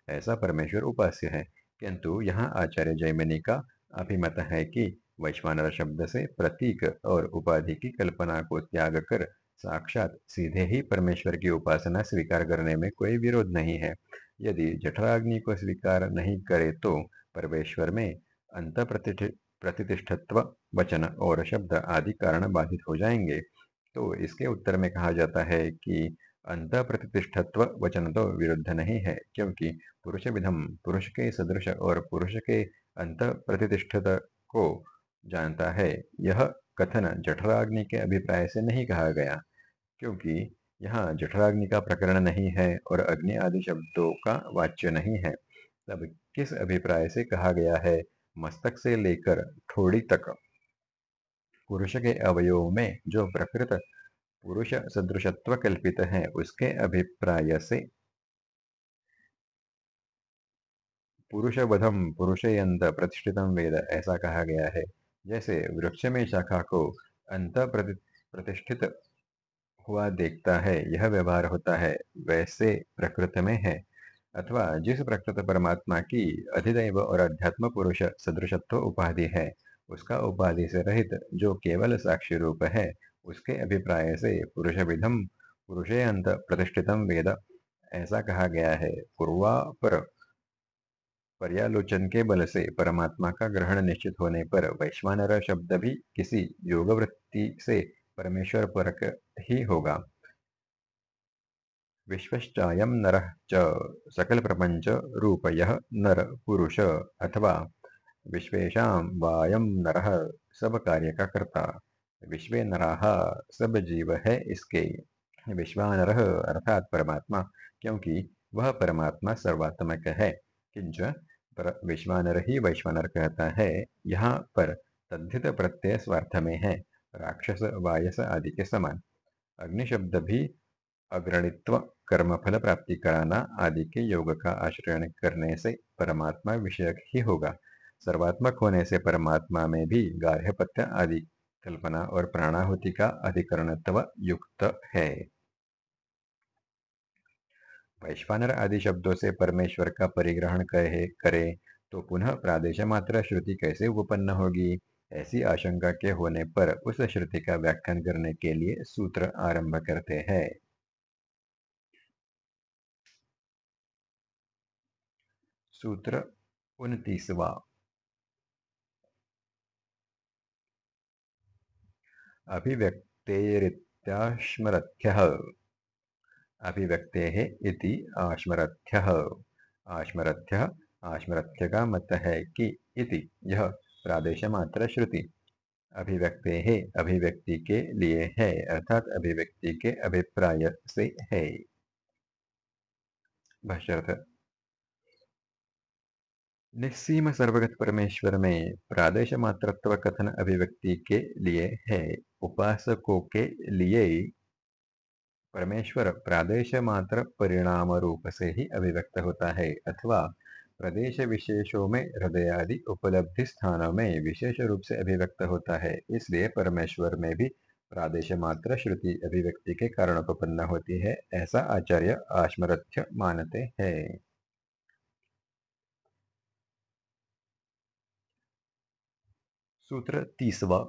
ऐसा परमेश्वर उपास्य है। किंतु यहाँ आचार्य जयमिनी का अभिमत है कि वैश्वानर शब्द से प्रतीक और उपाधि की कल्पना को त्याग कर साक्षात सीधे ही परमेश्वर की उपासना स्वीकार करने में कोई विरोध नहीं है। यदि जठराग्नि को स्वीकार नहीं करे तो परमेश्वर में अंत प्रतिष्ठत्व, वचन और शब्द आदि कारण बाधित हो जाएँगे। तो इसके उत्तर में कहा जाता है कि अंत प्रतिष्ठत्व वचन तो विरुद्ध नहीं है, क्योंकि पुरुष विधम पुरुष के सदृश और पुरुष के अंत प्रतिष्ठित को जानता है। यह कथन जठराग्नि के अभिप्राय से नहीं कहा गया, क्योंकि यहाँ जठराग्नि का प्रकरण नहीं है और अग्नि आदि शब्दों का वाच्य नहीं है। तब किस अभिप्राय से कहा गया है? मस्तक से लेकर थोड़ी तक। पुरुष के अवयव में जो प्रकृत पुरुष सदृशत्व कल्पित है, उसके अभिप्राय से। पुरुष बधम पुरुषयंत प्रतिष्ठित वेद, ऐसा कहा गया है। जैसे वृक्ष में शाखा को अंत प्रतिष्ठित हुआ देखता है, यह व्यवहार होता है, वैसे प्रकृत में है। अथवा जिस प्रकृत परमात्मा की अधिदैव और अध्यात्म पुरुष सदृशत्व उपाधि है, उसका उपाधि से रहित, जो केवल साक्षी रूप है उसके अभिप्राय से पुरुष विधम पुरुषेयंत प्रतिष्ठितम वेद। ऐसा कहा गया है। पूर्वापर पर्यालोचन के बल से परमात्मा का ग्रहण निश्चित होने पर वैश्वानर शब्द भी किसी योग वृत्ति से परमेश्वर परक ही होगा। विश्वश्चायम नर च सकल प्रपंच रूप नर पुरुष अथवा विश्वेशम वायम नर सब कार्य का कर्ता। विश्व नराह सब जीव है इसके। विश्वानर अर्थात परमात्मा, क्योंकि वह परमात्मा सर्वात्मक है। किंच विश्वानर ही वैश्वानर कहता है, यहाँ पर तद्धित प्रत्यय स्वार्थ में है, राक्षस, वायस आदि के समान। अग्नि शब्द भी अग्रणित्व, कर्मफल प्राप्ति, कराना आदि के योग का आश्रय करने से परमात्मा विषयक ही होगा। सर्वात्मक होने से परमात्मा में भी गार्हपत्य आदि कल्पना और प्राणाहुति का अधिकरणत्व युक्त है। वैश्वानर आदि शब्दों से परमेश्वर का परिग्रहण कहे, करे तो पुनः प्रादेश मात्र श्रुति कैसे उपन्न होगी? ऐसी आशंका के होने पर उस श्रुति का व्याख्यान करने के लिए सूत्र आरंभ करते हैं। सूत्र उनतीसवा अभिव्यक्तेरित्याश्मरथ्यः। अभिव्यक्ते इति आश्मरथ्यः। आश्मरथ्य आश्मरथ्य का मत है कि इति। यह प्रादेश मात्र श्रुति अभिव्यक्ते है अभिव्यक्ति के लिए है, अर्थात अभिव्यक्ति के अभिप्राय से है। निस्सीम सर्वगत परमेश्वर में प्रादेश मात्रत्व कथन अभिव्यक्ति के लिए है। उपासकों के लिए परमेश्वर प्रादेश मात्र परिणाम रूप से ही अभिव्यक्त होता है अथवा प्रदेश विशेषों में हृदय आदि उपलब्धि स्थानों में विशेष रूप से अभिव्यक्त होता है, इसलिए परमेश्वर में भी प्रादेश मात्र श्रुति अभिव्यक्ति के कारण उपपन्न होती है, ऐसा आचार्य आश्मरथ्य मानते हैं। सूत्र तीसवा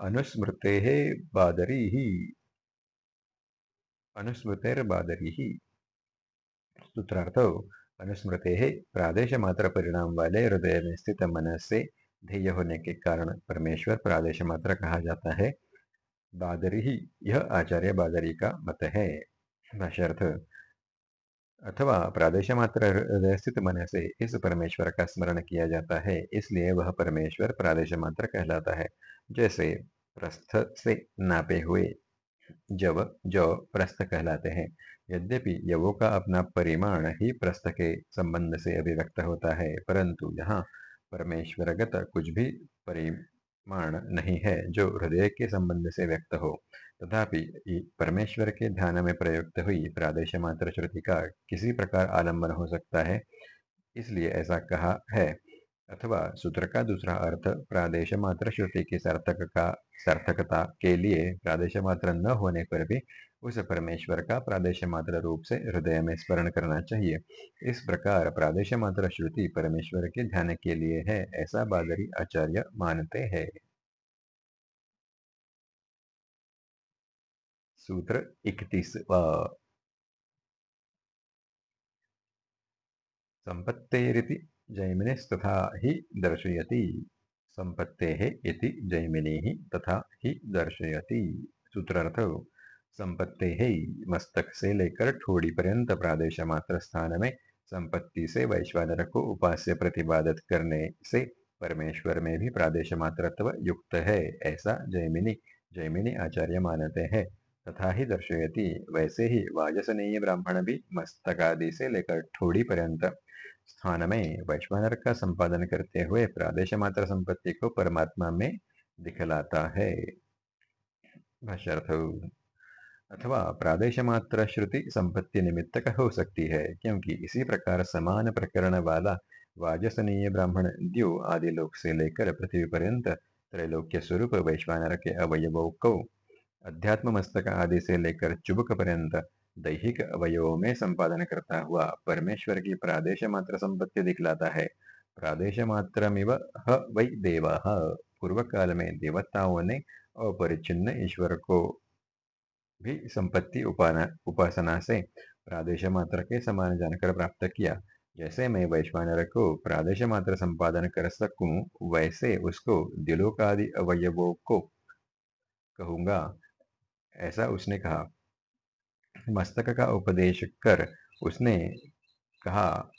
अनुस्मृते बादरी। अनुस्मृतेर्बादरी सूत्रार्थ, अनुस्मृते प्रादेश मात्र परिणाम वाले हृदय में स्थित मन से ध्येय होने के कारण परमेश्वर प्रादेश मात्र कहा जाता है। बादरी, यह आचार्य बादरी का मत है। भाष्यर्थ अथवा प्रादेश मात्र स्थित मन से इस परमेश्वर का स्मरण किया जाता है, इसलिए वह परमेश्वर प्रादेश मात्र कहलाता है। जैसे प्रस्थ से नापे हुए जब जो प्रस्थ कहलाते हैं। यद्यपि यवों का अपना परिमाण ही प्रस्थ के संबंध से अभिव्यक्त होता है, परंतु यहाँ परमेश्वरगत कुछ भी परिमाण नहीं है जो हृदय के संबंध से व्यक्त हो। तथापि परमेश्वर के ध्यान में प्रयुक्त हुई प्रादेश मात्र श्रुति का किसी प्रकार आलंबन हो सकता है। इसलिए ऐसा कहा है। अथवा सूत्र का दूसरा अर्थ प्रादेश मात्र श्रुति की सार्थक का, सार्थकता के लिए प्रादेश मात्र न होने पर भी उस परमेश्वर का प्रादेश मात्र रूप से हृदय में स्मरण करना चाहिए। इस प्रकार प्रादेश मात्र श्रुति परमेश्वर के ध्यान के लिए है, ऐसा बादरी आचार्य मानते हैं। सूत्र इकतीसवा संपत्तेरिति जैमिनिस्तथा हि दर्शयति। संपत्तेः इति जैमिनिः तथा ही दर्शयति। सूत्रार्थ, संपत्तेः मस्तक से लेकर ठोड़ी पर्यंत प्रादेश मात्र स्थान में संपत्ति से वैश्वानर को उपास्य प्रतिपादित करने से परमेश्वर में भी प्रादेश मात्रत्व युक्त है। ऐसा जैमिनी जैमिनी आचार्य मानते हैं। तथा ही दर्शयति। वैसे ही वाजसनीय ब्राह्मण भी मस्तकादि से लेकर ठोड़ी पर्यंत स्थान में वैश्वानर का संपादन करते हुए प्रादेश मात्र संपत्ति को परमात्मा में दिखलाता है। अथवा प्रादेश मात्र श्रुति संपत्ति निमित्तक हो सकती है, क्योंकि इसी प्रकार समान प्रकरण वाला वाजसनीय ब्राह्मण द्यो आदि लोक से लेकर पृथ्वी पर्यंत त्रैलोक्य स्वरूप वैश्वानर के अवयवों को अध्यात्म मस्तक आदि से लेकर चुबक पर्यंत दैहिक अवयवों में संपादन करता हुआ परमेश्वर की प्रादेश मात्र संपत्ति दिखलाता है। प्रादेश मात्र वै देव। पूर्व काल में देवताओं ने अपरिचिन्न ईश्वर को भी संपत्ति उपाना, उपासना से प्रादेश मात्र के समान जानकर प्राप्त किया। जैसे मैं वैश्वानर को प्रादेश मात्र संपादन कर सकूँ, वैसे उसको दिलोकादि अवयवों को कहूँगा। ऐसा उसने कहा। मस्तक का उपदेश कर उसने कहा,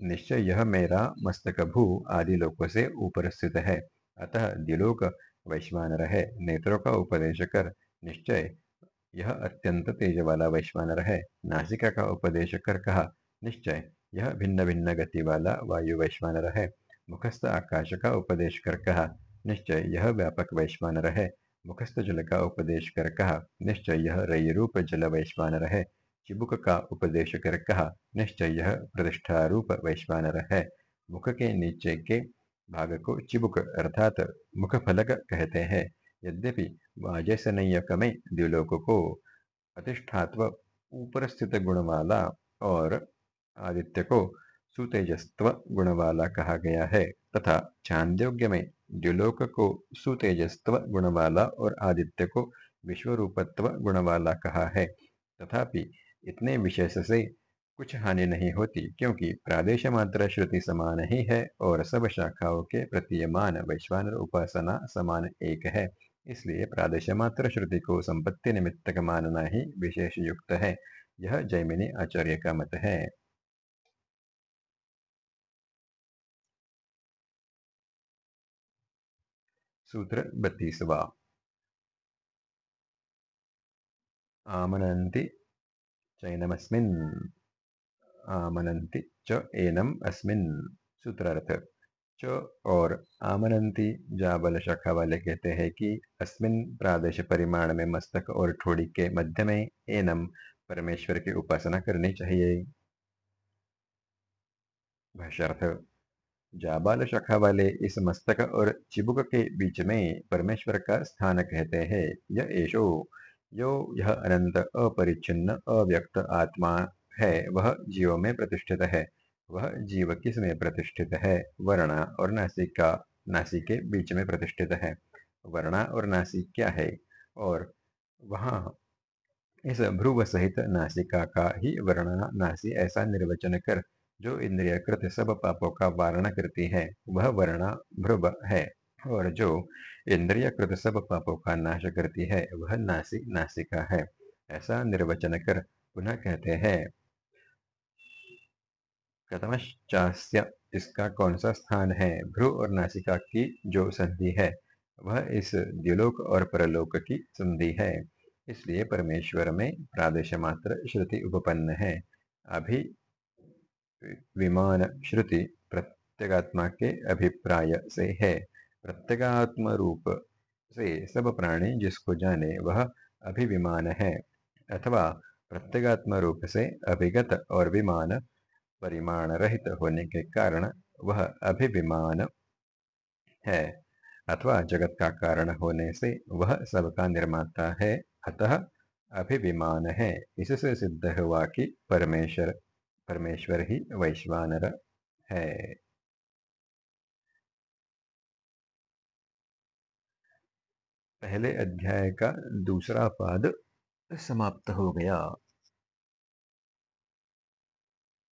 निश्चय यह मेरा मस्तक भू आदि लोकों से ऊपर स्थित है। अतः दिलोक वैश्वानर है नेत्रों का उपदेश कर। निश्चय यह अत्यंत तेज वाला वैश्वानर है नासिका का उपदेश कर कहा, निश्चय यह भिन्न भिन्न गति वाला वायु वैश्वानर है मुखस्थ आकाश का उपदेश कर कहा, निश्चय यह व्यापक वैश्वानर है मुखस्थ जल का उपदेश कर कहा निश्चय यह रई रूप जल वैश्वानर है चिबुक का उपदेश कर कहा निश्चय यह प्रतिष्ठा रूप वैश्वानर है मुख के नीचे के भाग को चिबुक, अर्थात मुख फलक कहते हैं। यद्यपि वाजसनयक में द्विलोक को अधिष्ठात्व ऊपर स्थित गुणवाला और आदित्य को सुतेजस्व गुणवाला कहा गया है, तथा चांद्योग्य में द्युलोक को सुतेजस्व गुण वाला और आदित्य को विश्वरूपत्व गुण वाला कहा है। तथापि इतने विशेष से कुछ हानि नहीं होती, क्योंकि प्रादेश मात्र श्रुति समान ही है और सब शाखाओं के प्रतीयमान वैश्वान उपासना समान एक है। इसलिए प्रादेश मात्र श्रुति को संपत्ति निमित्तक मानना ही विशेष युक्त है। यह जैमिनी आचार्य का मत है। सूत्र बत्तीसवा। आमनन्ति चैनमस्मिन्। आमनन्ति च एनम अस्मिन्। सूत्रार्थ। च और आमनंती जाबल शाखा वाले कहते हैं कि अस्मिन प्रादेश परिमाण में मस्तक और ठोड़ी के मध्य में एनम परमेश्वर की उपासना करनी चाहिए। भाष्यार्थ। जाबाल शाखा वाले इस मस्तक और चिबुक के बीच में परमेश्वर का स्थान कहते हैं यह एशो। यो, यह अनंत अपरिचिन्न अव्यक्त आत्मा है, वह जीव में प्रतिष्ठित है, वह जीव किसमें प्रतिष्ठित है? वर्णा और नासिका, नासिक के बीच में प्रतिष्ठित है, वर्णा और नासिक क्या है? और वहाँ इस भ्रुव सहित नासिका का ही वर्णा नासी ऐसा निर्वचन कर जो इंद्रिय कृत सब पापों का वारण करती है, वह वर्णा भ्रुव है। और जो इंद्रिय कृत सब पापों का नाश करती है, वह नासी नासिका है। ऐसा निर्वचन कर पुनः कहते हैं। कथमश्चास्य, इसका कौन सा स्थान है? भ्रु और नासिका की जो संधि है, वह इस द्युलोक और परलोक की संधि है। इसलिए परमेश्वर में प्रादेश मात्र श्रुति उपपन्न है। अभी विमान श्रुति प्रत्यगात्मा के अभिप्राय से है। प्रत्यगात्म रूप से सब प्राणी जिसको जाने वह अभिविमान है। अथवा प्रत्यगात्म रूप से अभिगत और विमान परिमाण रहित होने के कारण वह अभिविमान है। अथवा जगत का कारण होने से वह सबका निर्माता है। अतः अभिविमान है। इससे सिद्ध हुआ कि परमेश्वर परमेश्वर ही वैश्वानर है। पहले अध्याय का दूसरा पाद समाप्त हो गया।